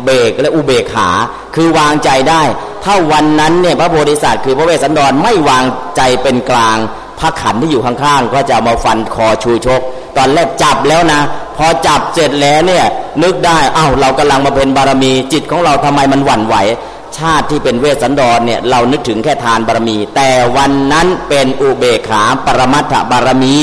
เบรกและอุเบกขา คือวางใจได้ ถ้าวันนั้นเนี่ยพระโพธิสัตว์คือพระเวสสันดรไม่วางใจเป็นกลางพระขันที่อยู่ข้างๆ ก็จะมาฟันคอชูชก ตอนแรกจับแล้วนะ พอจับเสร็จแล้วเนี่ยนึกได้อ้าวเรากำลังมาเป็นบารมีจิตของเราทำไมมันหวั่นไหว ชาติที่เป็นเวสันดรเนี่ยเรานึกถึงแค่ทานบารมี แต่วันนั้นเป็นอุเบกขาปรมัตถบารมี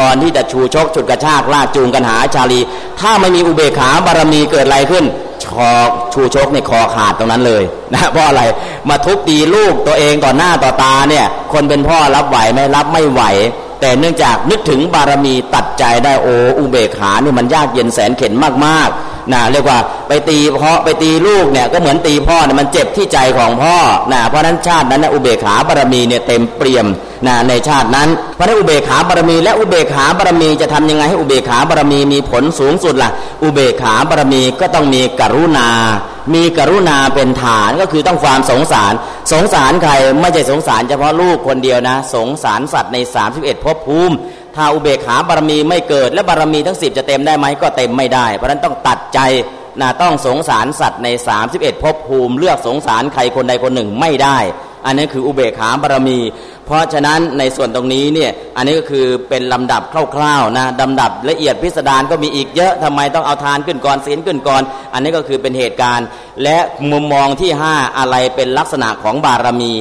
ตอนที่จะชูชกฉุดกระชากลากจูงกันหาชาลี ถ้าไม่มีอุเบกขาบารมีเกิดอะไรขึ้นชอชูชกในคอขาดตรงนั้นเลยนะเพราะอะไรมาทุบตีลูกตัวเองต่อหน้าต่อตาเนี่ย คนเป็นพ่อรับไหวไหมรับไม่ไหว แต่เนื่องจากนึกถึงบารมีตัดใจได้โออุเบกขาเนี่ยมันยากเย็นแสนเข็นมากๆ นะเรียกว่าไปตีพ่อไปตีลูกเนี่ยก็เหมือนตีพ่อเนี่ยมันเจ็บที่ใจของพ่อนะเพราะนั้นชาตินั้นนะอุเบกขาบารมีเนี่ยเต็มเปี่ยมนะในชาตินั้นเพราะนั้นอุเบกขาบารมี และอุเบกขาบารมีจะทำยังไงให้อุเบกขาบารมีมีผลสูงสุดล่ะ อุเบกขาบารมีก็ต้องมีกรุณา มีกรุณาเป็นฐานก็คือต้องความสงสาร สงสารใครไม่ใช่สงสารเฉพาะลูกคนเดียวนะ สงสารสัตว์ใน 31ภพภูมิ ถ้าอุเบกขาบารมีไม่เกิด และบารมีทั้งสิบจะเต็มได้ไหมก็เต็มไม่ได้ เพราะนั้นต้องตัดใจนะต้องสงสารสัตว์ใน 31ภพภูมิเลือกสงสารใครคนใดคนหนึ่งไม่ได้ อันนี้คืออุเบกขาบารมี เพราะฉะนั้นในส่วนตรงนี้เนี่ยอันนี้ก็คือเป็นลำดับคร่าวๆนะลำดับละเอียดพิสดารก็มีอีกเยอะทำไมต้องเอาทานขึ้นก่อนศีลขึ้นก่อน อันนี้ก็คือเป็นเหตุการณ์ และมุมมองที่ห้าอะไรเป็นลักษณะของบารมี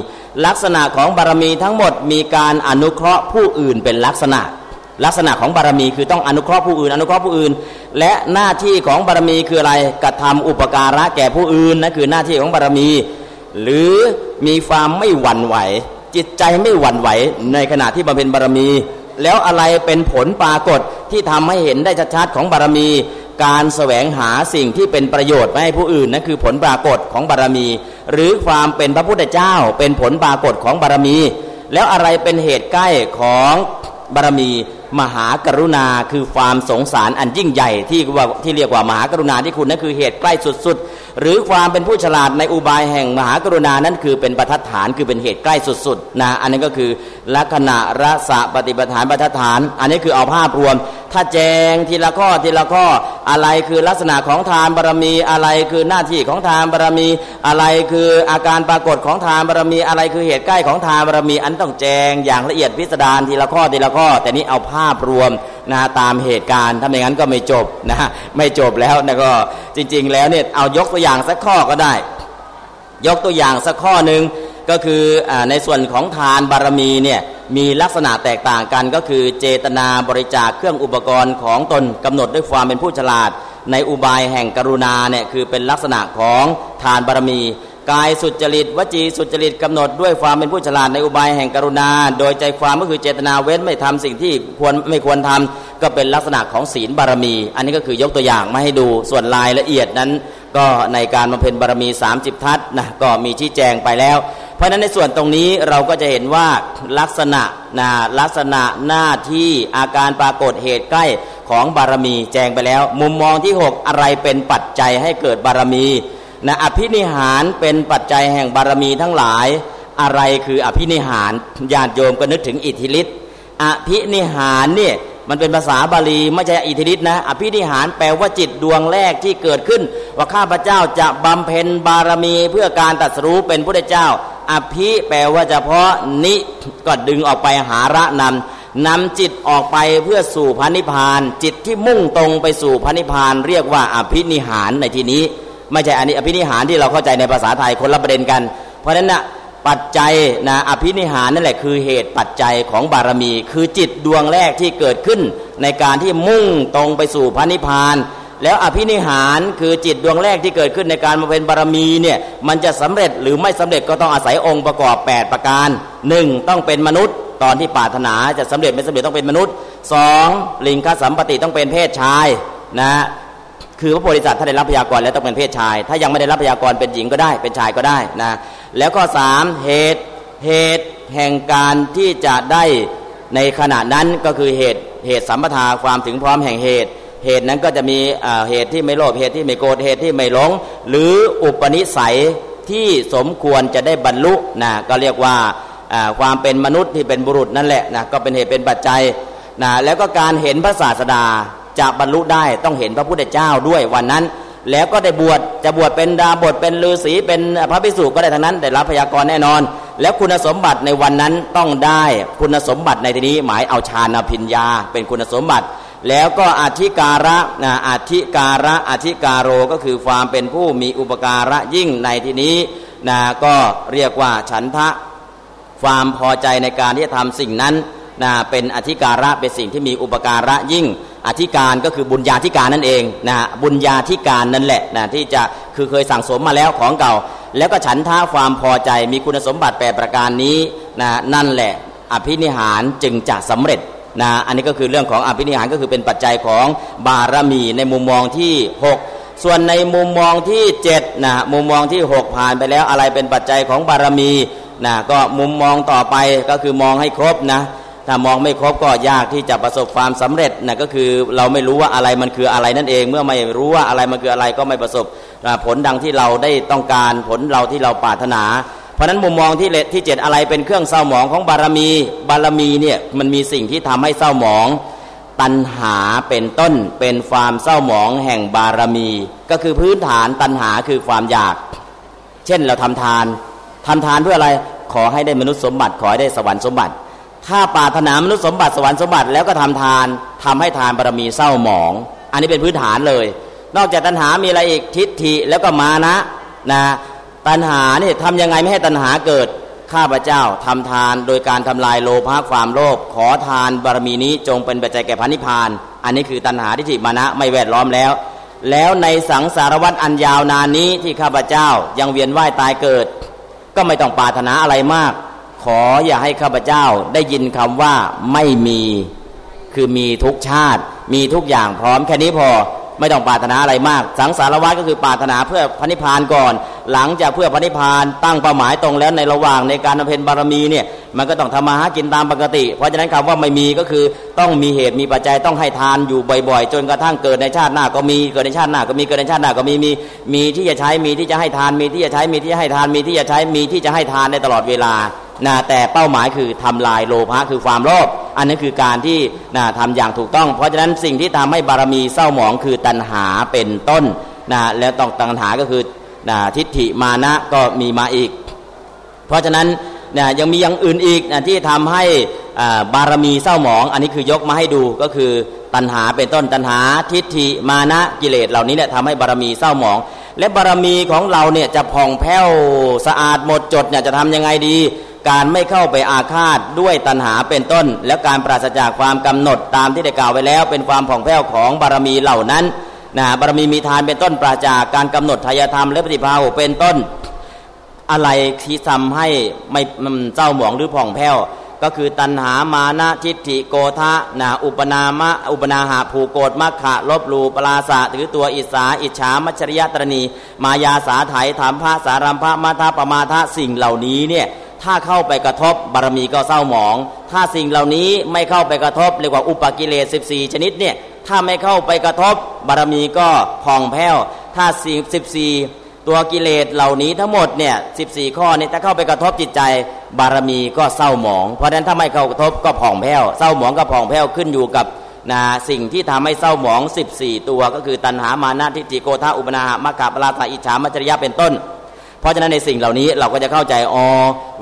ลักษณะของบารมีทั้งหมดมีการอนุเคราะห์ผู้อื่นเป็นลักษณะ ลักษณะของบารมีคือต้องอนุเคราะห์ผู้อื่น อนุเคราะห์ผู้อื่น และหน้าที่ของบารมีคืออะไรกระทำอุปการะแก่ผู้อื่นนั่นคือหน้าที่ของบารมี หรือมีความไม่หวั่นไหว จิตใจไม่หวั่นไหวในขณะที่บำเพ็ญบารมี แล้วอะไรเป็นผลปรากฏที่ทำให้เห็นได้ชัดๆของบารมี การแสวงหาสิ่งที่เป็นประโยชน์ให้ผู้อื่นนั่นคือผลปรากฏของบารมี หรือความเป็นพระพุทธเจ้า เป็นผลปรากฏของบารมี แล้วอะไรเป็นเหตุใกล้ของบารมี มหากรุณาคือความสงสารอันยิ่งใหญ่ที่ว่าที่เรียกว่ามหากรุณาที่คุณนั่นคือเหตุใกล้สุดๆ หรือความเป็นผู้ฉลาดในอุบายแห่งมหากรุณานั้นคือเป็นประทัดฐานคือเป็นเหตุใกล้สุดๆนะอันนี้ก็คือลักษณะรสะปฏิปทานประทัดฐาน อันนี้คือเอาภาพรวม ถ้าแจงทีละข้อทีละข้ออะไรคือลักษณะของทานบารมีอะไรคือหน้าที่ของทานบารมีอะไรคืออาการปรากฏของทานบารมีอะไรคือเหตุใกล้ของทานบารมีอันต้องแจงอย่างละเอียดพิสดารทีละข้อทีละข้อ แต่นี้เอาภาพรวมนะตามเหตุการณ์ถ้าไม่งั้นก็ไม่จบนะไม่จบแล้วนะก็จริง ๆ แล้วเนี่ยเอายกตัวอย่างสักข้อก็ได้ ยกตัวอย่างสักข้อหนึ่งก็คืออในส่วนของทานบารมีเนี่ยมีลักษณะแตกต่างกันก็คือเจตนาบริจาคเครื่องอุปกรณ์ของตนกำหนดด้วยความเป็นผู้ฉลาด ในอุบายแห่งกรุณาเนี่ยคือเป็นลักษณะของทานบารมี กายสุจริตวจีสุจริตกำหนดด้วยความเป็นผู้ฉลาดในอุบายแห่งกรุณา โดยใจความก็คือเจตนาเว้นไม่ทำสิ่งที่ควรไม่ควรทำก็เป็นลักษณะของศีลบารมี อันนี้ก็คือยกตัวอย่างมาให้ดูส่วนรายละเอียดนั้น ก็ในการบำเพ็ญบารมี 30 ทัศนะก็มีชี้แจงไปแล้ว เพราะฉะนั้นในส่วนตรงนี้เราก็จะเห็นว่าลักษณะนะลักษณะหน้าที่อาการปรากฏเหตุใกล้ของบารมีแจงไปแล้ว มุมมองที่ 6 อะไรเป็นปัจจัยให้เกิดบารมี นะอภินิหารเป็นปัจจัยแห่งบารมีทั้งหลาย อะไรคืออภินิหารญาติโยมก็นึกถึงอิทธิฤทธิ์อภินิหารเนี่ยมันเป็นภาษาบาลีไม่ใช่อิทธิฤทธิ์นะ อภินิหารแปลว่าจิตดวงแรกที่เกิดขึ้น ว่าข้าพเจ้าจะบำเพ็ญบารมีเพื่อการตัดสู้เป็นพระเจ้า อภิแปลว่าเฉพาะนิก็ดึงออกไปหาระนำนำจิตออกไปเพื่อสู่พระนิพพาน จิตที่มุ่งตรงไปสู่พระนิพพาน เรียกว่าอภินิหารในที่นี้ ไม่ใช่อันนี้อภินิหารที่เราเข้าใจในภาษาไทยคนละประเด็นกัน เพราะฉะนั้นนะปัจจัยนะอภินิหารนั่นแหละคือเหตุปัจจัยของบารมี คือจิตดวงแรกที่เกิดขึ้น ในการที่มุ่งตรงไปสู่พระนิพพาน แล้วอภินิหารคือจิตดวงแรกที่เกิดขึ้นในการมาเป็นบารมีเนี่ยมันจะสำเร็จหรือไม่สำเร็จก็ต้องอาศัยองค์ประกอบ 8 ประการหนึ่งต้องเป็นมนุษย์ ตอนที่ปรารถนาจะสำเร็จไม่สำเร็จต้องเป็นมนุษย์สองลิงคสัมปติต้องเป็นเพศชายนะ คือพระโพธิสัตว์ถ้าได้รับพยากรแล้วต้องเป็นเพศชาย ถ้ายังไม่ได้รับพยากรเป็นหญิงก็ได้ เป็นชายก็ได้นะแล้วก็สามเหตุเหตุแห่งการที่จะได้ในขณะนั้นก็คือเหตุเหตุสัมปทาความถึงพร้อมแห่งเหตุ เหตุนั้นก็จะมีเหตุที่ไม่โลภเหตุที่ไม่โกรธเหตุที่ไม่หลง หรืออุปนิสัยที่สมควรจะได้บรรลุนะก็เรียกว่าความเป็นมนุษย์ที่เป็นบุรุษนั่นแหละนะก็เป็นเหตุเป็นปัจจัยนะแล้วก็การเห็นพระศาสดา จะบรรลุได้ต้องเห็นพระพุทธเจ้าด้วยวันนั้น แล้วก็ได้บวชจะบวชเป็นดาบทเป็นฤาษีเป็นพระภิกษุก็ได้ทั้งนั้นได้รับพยากรแน่นอน แล้วคุณสมบัติในวันนั้นต้องได้คุณสมบัติในที่นี้หมายเอาฌานพิญญา เป็นคุณสมบัติ แล้วก็อธิการะนะอธิการะอธิการโรก็คือความเป็นผู้มีอุปการะยิ่งในที่นี้นะก็เรียกว่าฉันทะความพอใจในการที่จะทำสิ่งนั้น นะเป็นอธิการะเป็นสิ่งที่มีอุปการะยิ่งอธิการก็คือบุญญาธิการนั่นเองนะบุญญาธิการนั่นแหละนะที่จะคือเคยสั่งสมมาแล้วของเก่า แล้วก็ฉันท่าความพอใจมีคุณสมบัติแปประการนี้นะนั่นแหละอภินิหารจึงจะสำเร็จนะอันนี้ก็คือเรื่องของอภินิหารก็คือเป็นปัจจัยของบารมีในมุมมองที่ 6 ส่วนในมุมมองที่7นะมุมมองที่ 6 ผ่านไปแล้วอะไรเป็นปัจจัยของบารมีนะก็มุมมองต่อไปก็คือมองให้ครบนะ ถ้ามองไม่ครบก็ยากที่จะประสบความสำเร็จนะก็คือเราไม่รู้ว่าอะไรมันคืออะไรนั่นเอง เมื่อไม่รู้ว่าอะไรมันคืออะไรก็ไม่ประสบผลดังที่เราได้ต้องการผลเราที่เราปรารถนา เพราะนั้นมุมมองที่เลที่เจ็ดอะไรเป็นเครื่องเศร้าหมองของบารมี บารมีเนี่ยมันมีสิ่งที่ทำให้เศร้าหมอง ตัณหาเป็นต้นเป็นความเศร้าหมองแห่งบารมี ก็คือพื้นฐานตัณหาคือความอยาก เช่นเราทำทานทำทานเพื่ออะไรขอให้ได้มนุษย์สมบัติขอให้ได้สวรรค์สมบัติ ถ้าปรารถนามนุษย์สมบัติสวรรค์สมบัติแล้วก็ทำทานทำให้ทานบารมีเศร้าหมอง อันนี้เป็นพื้นฐานเลย นอกจากตัณหามีอะไรอีกทิฏฐิแล้วก็มานะนะตัณหานี่ทำยังไงไม่ให้ตัณหาเกิดข้าพเจ้าทำทานโดยการทำลายโลภะความโลภขอทานบารมีนี้จงเป็นปัจจัยแก่พระนิพพาน อันนี้คือตัณหาทิฏฐิมานะไม่แวดล้อมแล้ว แล้วในสังสารวัฏอันยาวนานนี้ที่ข้าพเจ้ายังเวียนว่ายตายเกิด ก็ไม่ต้องปรารถนาอะไรมาก ขออย่าให้ข้าพเจ้าได้ยินคำว่าไม่มี คือมีทุกชาติ มีทุกอย่างพร้อมแค่นี้พอไม่ต้องปรารถนาอะไรมาก สังสารวัฏก็คือปรารถนาเพื่อพระนิพพานก่อน หลังจากเพื่อพระนิพพานตั้งเป้าหมายตรงแล้วในระหว่างในการบำเพ็ญบารมีเนี่ยมันก็ต้องทำมาหากินตามปกติ เพราะฉะนั้นคำว่าไม่มีก็คือต้องมีเหตุมีปัจจัยต้องให้ทานอยู่บ่อยๆ จนกระทั่งเกิดในชาติหน้าก็มีเกิดในชาติหน้าก็มีเกิดในชาติหน้าก็มีมีมีที่จะใช้มีที่จะให้ทานมีที่จะใช้มีที่จะให้ทานมีที่จะใช้มีที่จะให้ทานในตลอดเวลานะแต่เป้าหมายคือทำลายโลภะคือความโลภอันนี้คือการที่นะทำอย่างถูกต้อง เพราะฉะนั้นสิ่งที่ทำให้บารมีเศร้าหมองคือตัณหาเป็นต้นนะแล้วต้องตัณหาก็คือนะทิฏฐิมานะก็มีมาอีก เพราะฉะนั้นนะยังมีอย่างอื่นอีกนะที่ทำให้บารมีเศร้าหมอง อันนี้คือยกมาให้ดูก็คือตัณหาเป็นต้นตัณหาทิฏฐิมานะกิเลสเหล่านี้เนี่ยทำให้บารมีเศร้าหมอง และบารมีของเราเนี่ยจะผ่องแผ้วสะอาดหมดจดเนี่ยจะทำยังไงดี การไม่เข้าไปอาฆาตด้วยตัณหาเป็นต้น และการปราศจากความกำหนดตามที่ได้กล่าวไว้แล้ว เป็นความผ่องแผ้วของบารมีเหล่านั้นนะบารมีมีทานเป็นต้นปราจากการกำหนดทายธรรมและปฏิภาหเป็นต้น อะไรที่ทำให้ไม่เจ้าหมองหรือผ่องแผ้ว ก็คือตัณหามานะทิฏฐิโกทะนาอุปนามะอุปนาหาผูกโกดมัคคะลบลูปราสะถือตัวอิสาอิจฉามัชริยตรณี มายาสาไถถามพระสารัมพระมาทาปมาทะสิ่งเหล่านี้เนี่ยถ้าเข้าไปกระทบบารมีก็เศร้าหมอง ถ้าสิ่งเหล่านี้ไม่เข้าไปกระทบเรียกว่าอุปกิเลส14 ชนิดเนี่ยถ้าไม่เข้าไปกระทบบารมีก็พองแผ้ว ถ้าสิ่ง14 ตัวกิเลสเหล่านี้ทั้งหมดเนี่ย14ข้อนี้ถ้าเข้าไปกระทบจิตใจบารมีก็เศร้าหมอง เพราะฉะนั้นถ้าไม่เข้ากระทบก็ผ่องแผ้วเศร้าหมองก็ผ่องแผ้วขึ้นอยู่กับนะสิ่งที่ทำให้เศร้าหมอง 14 ตัวก็คือตัณหามานะทิฏฐิโกธาอุปนาหะมัคคะปราสาอิจฉามัจริยะเป็นต้น เพราะฉะนั้นในสิ่งเหล่านี้เราก็จะเข้าใจอ๋อ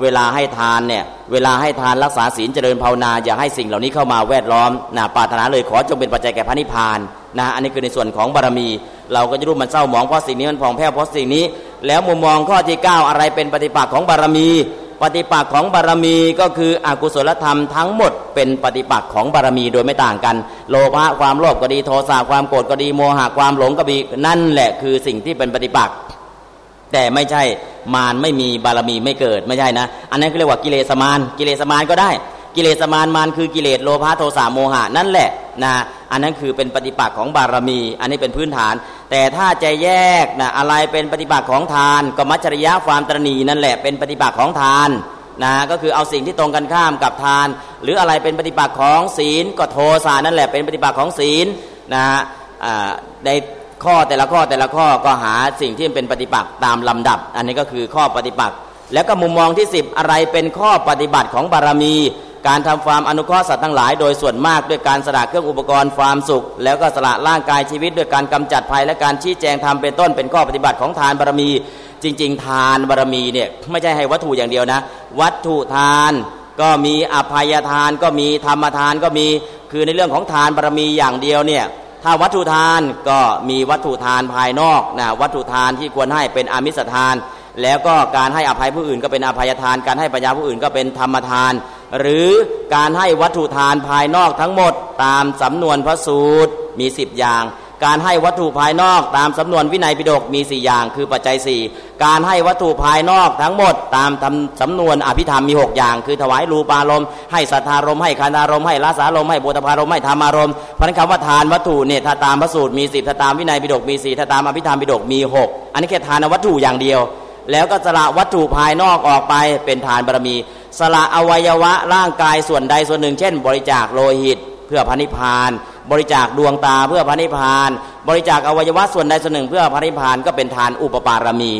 เวลาให้ทานเนี่ยเวลาให้ทานรักษาศีลเจริญภาวนาอย่าให้สิ่งเหล่านี้เข้ามาแวดล้อมนะปารถนาเลยขอจงเป็นปัจจัยแก่พระนิพพาน นะอันนี้คือในส่วนของบารมี เราก็จะรู้มันเศร้าหมองเพราะสิ่งนี้มันผ่องแผ้วเพราะสิ่งนี้ แล้วมุมมองข้อที่ 9 อะไรเป็นปฏิปักษ์ของบารมี ปฏิปักษ์ของบารมีก็คืออกุศลธรรมทั้งหมด เป็นปฏิปักษ์ของบารมีโดยไม่ต่างกัน โลภะความโลภก็ดีโทสะความโกรธก็ดีโมหะความหลงก็ดีนั่นแหละคือสิ่งที่เป็นปฏิปักษ์แต่ไม่ใช่มารไม่มีบารมีไม่เกิดไม่ใช่นะ อันนั้นเรียกว่ากิเลสมารกิเลสมารก็ได้ กิเลสมารมารคือกิเลสโลภะโทสะโมหะนั่นแหละนะอันนั้นคือเป็นปฏิปักษ์ของบารมี อันนี้เป็นพื้นฐาน แต่ถ้าจะแยกนะอะไรเป็นปฏิปักษ์ของทานก็มัจฉริยะความตรณีนั่นแหละเป็นปฏิปักษ์ของทานนะก็คือเอาสิ่งที่ตรงกันข้ามกับทาน หรืออะไรเป็นปฏิปักษ์ของศีลก็โทสะนั่นแหละเป็นปฏิปักษ์ของศีลนะฮะในข้อแต่ละข้อแต่ละข้อก็หาสิ่งที่เป็นปฏิปักษ์ตามลำดับ อันนี้ก็คือข้อปฏิปักษ์แล้วก็มุมมองที่ 10 อะไรเป็นข้อปฏิบัติของบารมี การทำความอนุเคราะห์สัตว์ทั้งหลายโดยส่วนมากด้วยการสละเครื่องอุปกรณ์ความสุข แล้วก็สละร่างกายชีวิตด้วยการกำจัดภัยและการชี้แจงทำเป็นต้นเป็นข้อปฏิบัติของทานบารมี จริง ๆ ทานบารมีเนี่ยไม่ใช่ให้วัตถุอย่างเดียวนะ วัตถุทานก็มีอภัยทานก็มีธรรมทานก็มีคือในเรื่องของทานบารมีอย่างเดียวเนี่ยถ้าวัตถุทานก็มีวัตถุทานภายนอกนะวัตถุทานที่ควรให้เป็นอามิสทาน แล้วก็การให้อภัยผู้อื่นก็เป็นอภัยทาน การให้ปัญญาผู้อื่นก็เป็นธรรมทาน หรือการให้วัตถุทานภายนอกทั้งหมดตามสำนวนพระสูตรมีสิบอย่าง การให้วัตถุภายนอกตามสำนวนวินัยปิฎกมีสี่อย่างคือปัจจัยสี่การให้วัตถุภายนอกทั้งหมด ตามสำนวนอภิธรรมมีหกอย่าง คือถวายรูปารมณ์ให้สัทธารมให้คานารมให้ลาสารมให้บุตรพารมให้ธรรมารมพราะนั้นคำว่าทานวัตถุเนี่ยถ้าตามพระสูตรมีสิบถ้าตามวินัยปิฎกมีสี่ถ้าตามอภิธรรมปิฎกมีหกอันนี้แค่ทานวัตถุอย่างเดียว แล้วก็สละวัตถุภายนอกออกไปเป็นทานบารมี สละอวัยวะร่างกายส่วนใดส่วนหนึ่ง เช่น บริจาคโลหิตเพื่อพระนิพพาน บริจาคดวงตาเพื่อพระนิพพาน บริจาคอวัยวะส่วนใดส่วนหนึ่ง เพื่อพระนิพพานก็เป็นทานอุปปารมี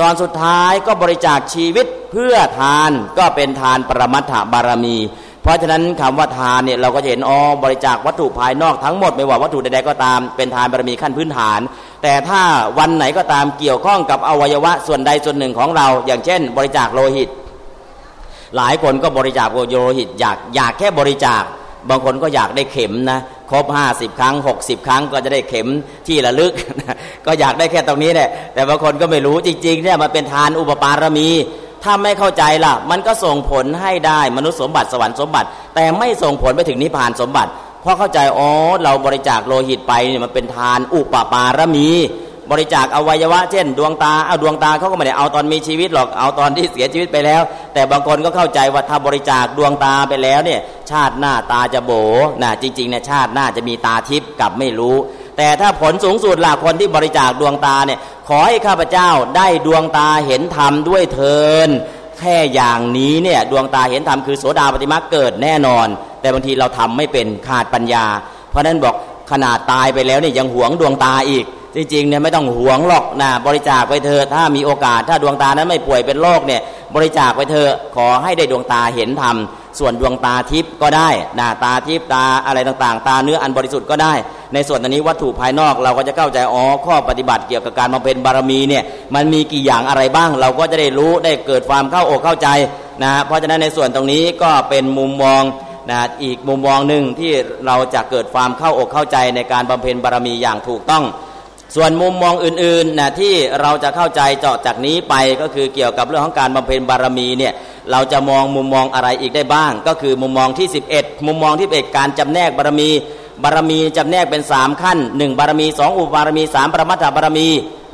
ตอนสุดท้ายก็บริจาคชีวิตเพื่อทานก็เป็นทานปรมัตถบารมีเพราะฉะนั้นคำว่าทานเนี่ยเราก็เห็นอ๋อบริจาควัตถุภายนอกทั้งหมดไม่ว่าวัตถุใดๆก็ตามเป็นทานบารมีขั้นพื้นฐาน แต่ถ้าวันไหนก็ตามเกี่ยวข้องกับอวัยวะส่วนใดส่วนหนึ่งของเรา อย่างเช่น บริจาคโลหิต หลายคนก็บริจาคโลหิต อยากอยากแค่บริจาค บางคนก็อยากได้เข็มนะครบห้าสิบครั้งหกสิบครั้งก็จะได้เข็มที่ระลึก ก็อยากได้แค่ตรงนี้แหละแต่บางคนก็ไม่รู้จริงๆเนี่ยมันเป็นทานอุปปารมี ถ้าไม่เข้าใจล่ะ มันก็ส่งผลให้ได้มนุษย์สมบัติสวรรค์สมบัติ แต่ไม่ส่งผลไปถึงนิพพานสมบัติ พราะเข้าใจอ๋อเราบริจาคโลหิตไปเนี่ยมันเป็นทานอุปปารมี บริจาคอวัยวะ เช่น ดวงตาเอาดวงตาเขาก็ไม่ได้เอาตอนมีชีวิตหรอกเอาตอนที่เสียชีวิตไปแล้ว แต่บางคนก็เข้าใจว่าถ้าบริจาคดวงตาไปแล้วเนี่ยชาติหน้าตาจะโบนะจริงๆเนี่ยชาติหน้าจะมีตาทิพย์กับไม่รู้ แต่ถ้าผลสูงสุดล่ะคนที่บริจาคดวงตาเนี่ยขอให้ข้าพเจ้าได้ดวงตาเห็นธรรมด้วยเทินแค่อย่างนี้เนี่ยดวงตาเห็นธรรมคือโสดาปฏิมาเกิดแน่นอน แต่บางทีเราทำไม่เป็นขาดปัญญา เพราะนั้นบอกขนาดตายไปแล้วเนี่ยยังหวงดวงตาอีก จริงๆเนี่ยไม่ต้องหวงหรอกนะบริจาคไปเถอะถ้ามีโอกาสถ้าดวงตานั้นไม่ป่วยเป็นโรคเนี่ยบริจาคไปเถอะขอให้ได้ดวงตาเห็นธรรมส่วนดวงตาทิพย์ก็ได้นะตาทิพย์ตาอะไรต่างๆ ตาเนื้ออันบริสุทธิ์ก็ได้ ในส่วนอันนี้วัตถุภายนอกเราก็จะเข้าใจอ๋อข้อปฏิบัติเกี่ยวกับการมาเป็นบารมีเนี่ยมันมีกี่อย่างอะไรบ้าง เราก็จะได้รู้ได้เกิดความเข้าอกเข้าใจนะเพราะฉะนั้นในส่วนตรงนี้ก็เป็นมุมมอง นะอีกมุมมองหนึ่งที่เราจะเกิดความเข้าอกเข้าใจในการบำเพ็ญบารมีอย่างถูกต้อง ส่วนมุมมองอื่นๆนะที่เราจะเข้าใจเจาะจากนี้ไปก็คือเกี่ยวกับเรื่องของการบำเพ็ญบารมีเนี่ยเราจะมองมุมมองอะไรอีกได้บ้าง ก็คือมุมมองที่ 11 มุมมองที่เป็นการจำแนกบารมี บารมีจำแนกเป็น 3 ขั้น 1 บารมี 2 อุปบารมี 3 ปรมัตถบารมี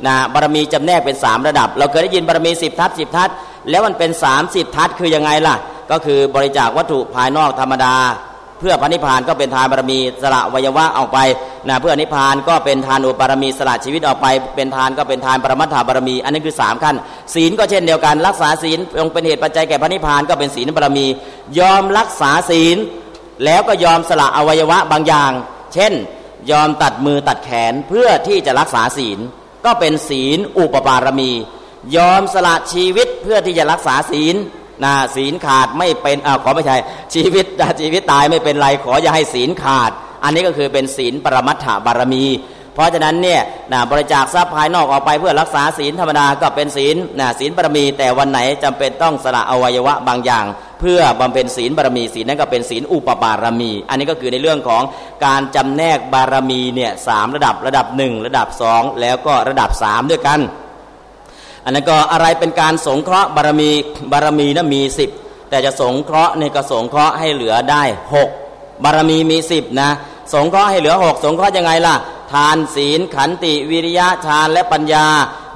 นะบารมีจำแนกเป็น 3 ระดับ เราเคยได้ยินบารมี 10 ทัศ10ทัศแล้วมันเป็น 30 ทัศคือยังไงล่ะ ก็คือบริจาควัตถุภายนอกธรรมดา เพื่อพระนิพพานก็เป็นทานบารมีสละวัยวะออกไปนะเพื่อนิพพานก็เป็นทานอุปบารมีสละชีวิตออกไป เป็นทานก็เป็นทานปรมัตถบารมี อันนี้คือ 3 ขั้น ศีลก็เช่นเดียวกันรักษาศีลองเป็นเหตุปัจจัยแก่พระนิพพานก็เป็นศีลบารมี ยอมรักษาศีล แล้วก็ยอมสละอวัยวะบางอย่าง เช่น ยอมตัดมือตัดแขนเพื่อที่จะรักษาศีล ก็เป็นศีลอุปบารมี ยอมสละชีวิตเพื่อที่จะรักษาศีล นะศีลขาดไม่เป็นอ่าขอไม่ใช่ชีวิตชีวิตตายไม่เป็นไรขออย่าให้ศีลขาด อันนี้ก็คือเป็นศีลปรมัตถบารมี เพราะฉะนั้นเนี่ยนะบริจาคทรัพย์ภายนอกออกไปเพื่อรักษาศีลธรรมดาก็เป็นศีลนะศีลบารมี แต่วันไหนจำเป็นต้องสละอวัยวะบางอย่าง เพื่อบำเพ็ญศีลบารมีศีลนั้นก็เป็นศีลอุปบารมี อันนี้ก็คือในเรื่องของการจำแนกบารมีเนี่ยสามระดับระดับหนึ่งระดับสองแล้วก็ระดับสามด้วยกัน อันนั้นก็อะไรเป็นการสงเคราะห์บารมีบารมีนะมีสิบแต่จะสงเคราะห์ในก็สงเคราะห์ให้เหลือได้หกบารมีมีสิบนะสงเคราะห์ให้เหลือหกสงเคราะห์ยังไงล่ะ ทานศีลขันติวิริยะทานและปัญญา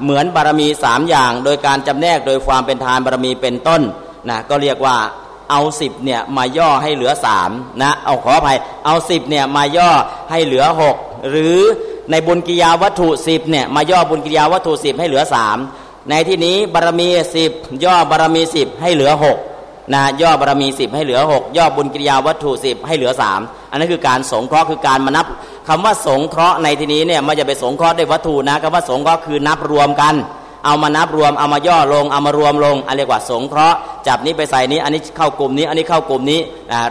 เหมือนบารมีสามอย่าง โดยการจำแนกโดยความเป็นทานบารมีเป็นต้นนะก็เรียกว่าเอาสิบเนี่ยมาย่อให้เหลือสามนะเอาขออภัยเอาสิบเนี่ยมาย่อให้เหลือหกหรือในบุญกิยาวัตถุสิบเนี่ยมาย่อบุญกิยาวัตถุสิบให้เหลือสาม ในที่นี้บารมีสิบย่อบารมีสิบให้เหลือหกนะย่อบารมีสิบให้เหลือหกย่อบุญกิริยาวัตถุสิบให้เหลือสามอันนั้นคือการสงเคราะห์คือการมานับคำว่าสงเคราะห์ในที่นี้เนี่ยไม่จะไปสงเคราะห์ด้วยวัตถุนะคำว่าสงเคราะห์คือนับรวมกัน เอามานับรวมเอามาย่อลงเอามารวมลงอันเรียกว่าสงเคราะห์จับนี้ไปใส่นี้อันนี้เข้ากลุ่มนี้ อันนี้เข้ากลุ่มนี้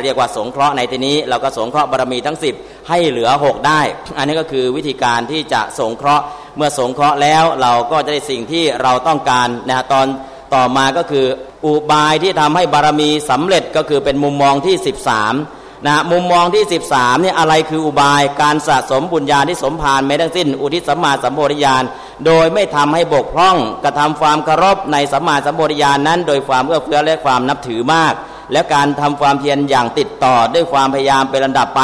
เรียกว่าสงเคราะห์ในที่นี้ เราก็สงเคราะห์บารมีทั้งสิบให้เหลือหกได้ อันนี้ก็คือวิธีการที่จะสงเคราะห์เมื่อสงเคราะห์แล้วเราก็จะได้สิ่งที่เราต้องการนะตอนต่อมาก็คืออุบายที่ทำให้บารมีสำเร็จก็คือเป็นมุมมองที่ 13 นะมุมมองที่ 13เนี่ยอะไรคืออุบายการสะสมบุญญาที่สมภารไม่ทั้งสิ้น อุทิศสัมมาสัมโพธิญาณโดยไม่ทำให้บกพร่องกระทำความเคารพในสัมมาสัมโพธิญาณนั้น โดยความเอื้อเฟื้อและความนับถือมาก และการทำความเพียรอย่างติดต่อด้วยความพยายามเป็นลำดับไป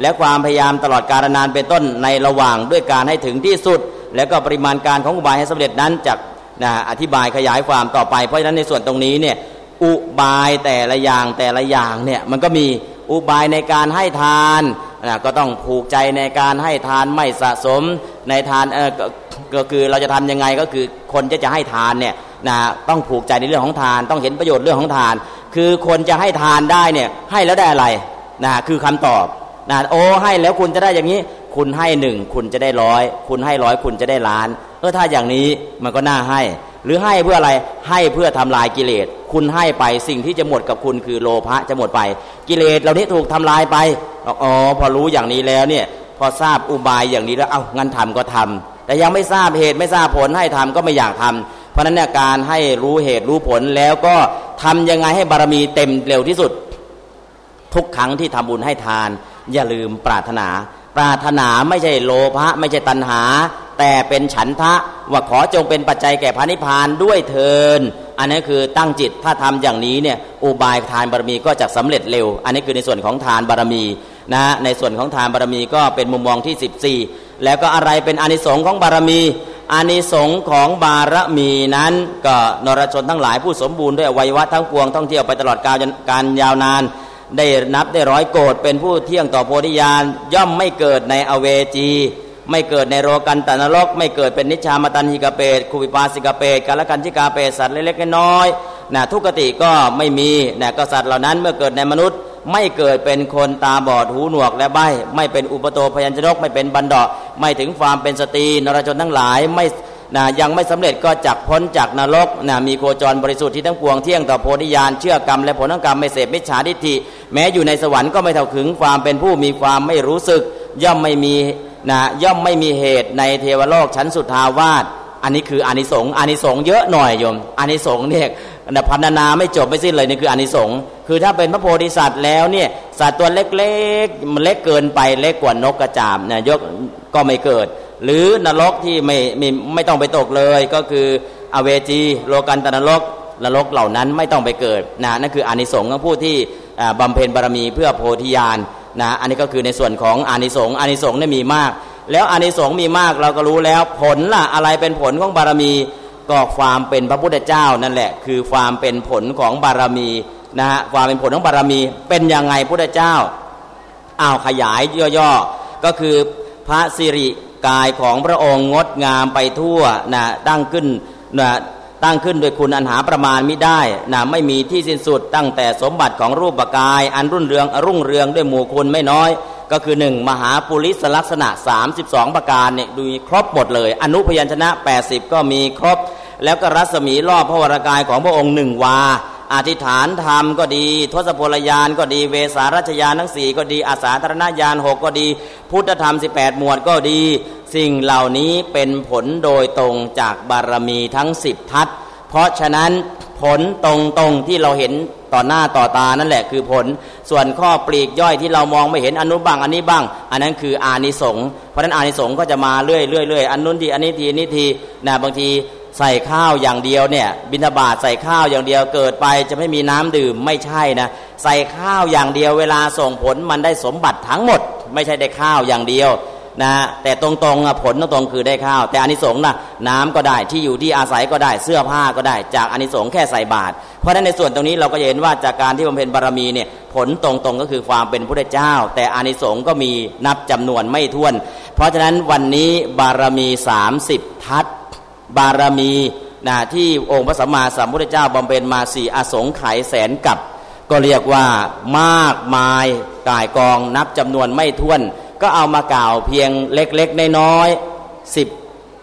และความพยายามตลอดกาลนานเป็นต้นในระหว่างด้วยการให้ถึงที่สุด แล้วก็ปริมาณการของอุบายให้สำเร็จนั้นจากนะอธิบายขยายความต่อไปเพราะฉะนั้นในส่วนตรงนี้เนี่ยอุบายแต่ละอย่างแต่ละอย่างเนี่ยมันก็มี อุบายในการให้ทานนะก็ต้องผูกใจในการให้ทานไม่สะสมในทานเออก็คือเราจะทํำยังไงก็คือคนจะจะให้ทานเนี่ยนะต้องผูกใจในเรื่องของทาน ต้องเห็นประโยชน์เรื่องของทาน คือคนจะให้ทานได้เนี่ยให้แล้วได้อะไรนะคือคำตอบนะโอ้ให้แล้วคุณจะได้อย่างนี้ คุณให้หนึ่งคุณจะได้ร้อยคุณให้ร้อยคุณจะได้ล้านเออถ้าอย่างนี้มันก็น่าให้ หรือให้เพื่ออะไรให้เพื่อทำลายกิเลส คุณให้ไปสิ่งที่จะหมดกับคุณคือโลภะจะหมดไป กิเลสเหล่านี้ถูกทำลายไปอ๋อพอรู้อย่างนี้แล้วเนี่ยพอทราบอุบายอย่างนี้แล้วเอา้างั้นทำก็ทำแต่ยังไม่ทราบเหตุไม่ทราบผลให้ทำก็ไม่อยากทำเพราะนั้นเนี่ยการให้รู้เหตุรู้ผลแล้วก็ทำยังไงให้บารมีเต็มเร็วที่สุด ทุกครั้งที่ทำบุญให้ทาน อย่าลืมปรารถนา ปรารถนาไม่ใช่โลภะไม่ใช่ตัณหา แต่เป็นฉันทะว่าขอจงเป็นปัจจัยแก่พระนิพพานด้วยเทิน อันนี้คือตั้งจิตถ้าทำอย่างนี้เนี่ยอุบายทานบารมีก็จะสำเร็จเร็ว อันนี้คือในส่วนของทานบารมีนะในส่วนของทานบารมีก็เป็นมุมมองที่ 14 แล้วก็อะไรเป็นอานิสงส์ของบารมีอานิสงส์ของบารมีนั้นก็นรชนทั้งหลายผู้สมบูรณ์ด้วยวัยวะทั้งปวงท่องเที่ยวไปตลอดกาลการยาวนาน ได้นับได้ร้อยโกดเป็นผู้เที่ยงต่อโพธิญาณย่อมไม่เกิดในอเวจี ไม่เกิดในโรกันตนรก ไม่เกิดเป็นนิชามตันหิกาเปตคูปิปาสิกาเปตกาลกันชิกาเปตสัตว์เล็กๆน้อยๆนะทุกติก็ไม่มีนะก็สัตว์เหล่านั้นเมื่อเกิดในมนุษย์ ไม่เกิดเป็นคนตาบอดหูหนวกและใบไม่เป็นอุภโตพยัญชนกไม่เป็นบัณเฑาะก์ไม่ถึงความเป็นสตรีนรชนทั้งหลายไม่นะยังไม่สำเร็จก็จักพ้นจากนรกนะมีโคจรบริสุทธิ์ที่ทั้งปวงเที่ยงต่อโพธิญาณเชื่อกรรมและผลของกรรมไม่เสพมิจฉาทิฏฐิแม้อยู่ในสวรรค์ก็ไม่เท่าถึงความเป็นผู้มีความไม่รู้สึก ย่อมไม่มี นะย่อมไม่มีเหตุในเทวโลกชั้นสุทาวาสอันนี้คืออานิสงส์อานิสงส์เยอะหน่อยโยมอานิสงส์เนี่ยพรรณนาไม่จบไม่สิ้นเลยนี่คืออานิสงส์คือถ้าเป็นพระโพธิสัตว์แล้วเนี่ยสัตว์ตัวเล็กๆมันเล็กเกินไปเล็กกว่านกกระจาบเนี่ยยกก็ไม่เกิด หรือนรกที่ไม่ไม่ไม่ต้องไปตกเลยก็คืออเวจีโลกันตนรกนรกเหล่านั้นไม่ต้องไปเกิดนะนั่นคืออานิสงส์ของผู้ที่บำเพ็ญบารมีเพื่อโพธิญาณ นะอันนี้ก็คือในส่วนของอานิสงส์อานิสงส์เนี่ยมีมาก แล้วอานิสงส์มีมากเราก็รู้แล้วผลล่ะอะไรเป็นผลของบารมีก็ความเป็นพระพุทธเจ้านั่นแหละ คือความเป็นผลของบารมีนะฮะความเป็นผลของบารมีเป็นยังไงพุทธเจ้าอ้าวขยายย่อๆก็คือพระสิริกายของพระองค์งดงามไปทั่วนะตั้งขึ้นนะ ตั้งขึ้นโดยคุณอันหาประมาณไม่ได้นะไม่มีที่สิ้นสุดตั้งแต่สมบัติของรูปกาย อันรุ่นเรืองรุ่งเรืองด้วยหมู่คุณไม่น้อย ก็คือหนึ่งมหาปุริสลักษณะ 32 ประการเนี่ยดูครบหมดเลย อนุพยัญชนะ 80 ก็มีครบ แล้วก็รัศมีรอบพระวรากายของพระองค์หนึ่งวา อธิษฐานธรรมก็ดี ทศพลยานก็ดี เวสารัชยานทั้งสี่ก็ดี อาสาธารณญาณหกก็ดี พุทธธรรม 18 หมวดก็ดี สิ่งเหล่านี้เป็นผลโดยตรงจากบารมีทั้งสิบทัศเพราะฉะนั้นผลตรงๆที่เราเห็นต่อหน้าต่อตานั่นแหละคือผล ส่วนข้อปลีกย่อยที่เรามองไม่เห็นอนุบังอันนี้บ้าง อันนั้นคืออานิสงส์เพราะนั้นอานิสงส์ก็จะมาเรื่อยๆอยอันนู้นทีอันนี้ทีนี้ทีนะบางที ใส่ข้าวอย่างเดียวเนี่ย บิณฑบาตใส่ข้าวอย่างเดียวเกิดไปจะไม่มีน้ำดื่มไม่ใช่นะ ใส่ข้าวอย่างเดียวเวลาส่งผลมันได้สมบัติทั้งหมด ไม่ใช่ได้ข้าวอย่างเดียวนะแต่ตรงๆผลตรงๆคือได้ข้าว แต่อานิสงส์นะน้ำก็ได้ที่อยู่ที่อาศัยก็ได้เสื้อผ้าก็ได้ จากอานิสงส์แค่ใส่บาตรเพราะฉะนั้นในส่วนตรงนี้เราก็เห็นว่าจากการที่บำเพ็ญบารมีเนี่ยผลตรงๆก็คือความเป็นพระเจ้า แต่อานิสงส์ก็มีนับจำนวนไม่ถ้วน เพราะฉะนั้นวันนี้บารมี 30 ทัศ บารมีนะที่องค์พระสัมมาสัมพุทธเจ้าบำเพ็ญมาสี่อสงไขยแสนกับ ก็เรียกว่ามากมายกายกองนับจำนวนไม่ถ้วน ก็เอามากล่าวเพียงเล็กๆน้อยๆสิบ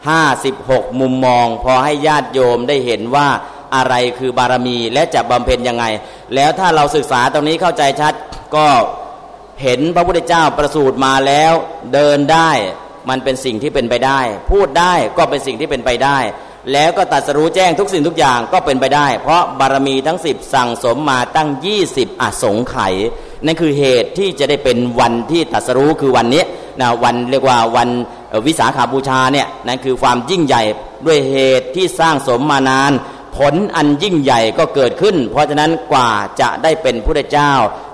ห้าสิบหกมุมมอง พอให้ญาติโยมได้เห็นว่าอะไรคือบารมีและจะบำเพ็ญยังไง แล้วถ้าเราศึกษาตรงนี้เข้าใจชัดก็เห็นพระพุทธเจ้าประสูติมาแล้วเดินได้ มันเป็นสิ่งที่เป็นไปได้ พูดได้ก็เป็นสิ่งที่เป็นไปได้ แล้วก็ตัดสรู้แจ้งทุกสิ่งทุกอย่างก็เป็นไปได้ เพราะบารมีทั้งสิบสั่งสมมาตั้งยี่สิบอสงไขยนั่นคือเหตุที่จะได้เป็นวันที่ตัดสรู้คือวันนี้นะวันเรียกว่าวันวิสาขาบูชาเนี่ยนั่นคือความยิ่งใหญ่ด้วยเหตุที่สร้างสมมานานผลอันยิ่งใหญ่ก็เกิดขึ้น เพราะฉะนั้นกว่าจะได้เป็นพระเจ้า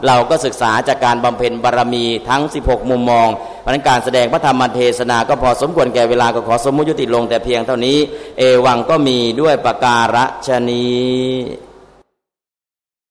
เราก็ศึกษาจากการบำเพ็ญบารมีทั้ง 16 มุมมอง เพราะนั้นการแสดงพระธรรมเทศนาก็พอสมควรแก่เวลาก็ขอสมมุติยุติลงแต่เพียงเท่านี้ เอวังก็มีด้วยประการฉนี้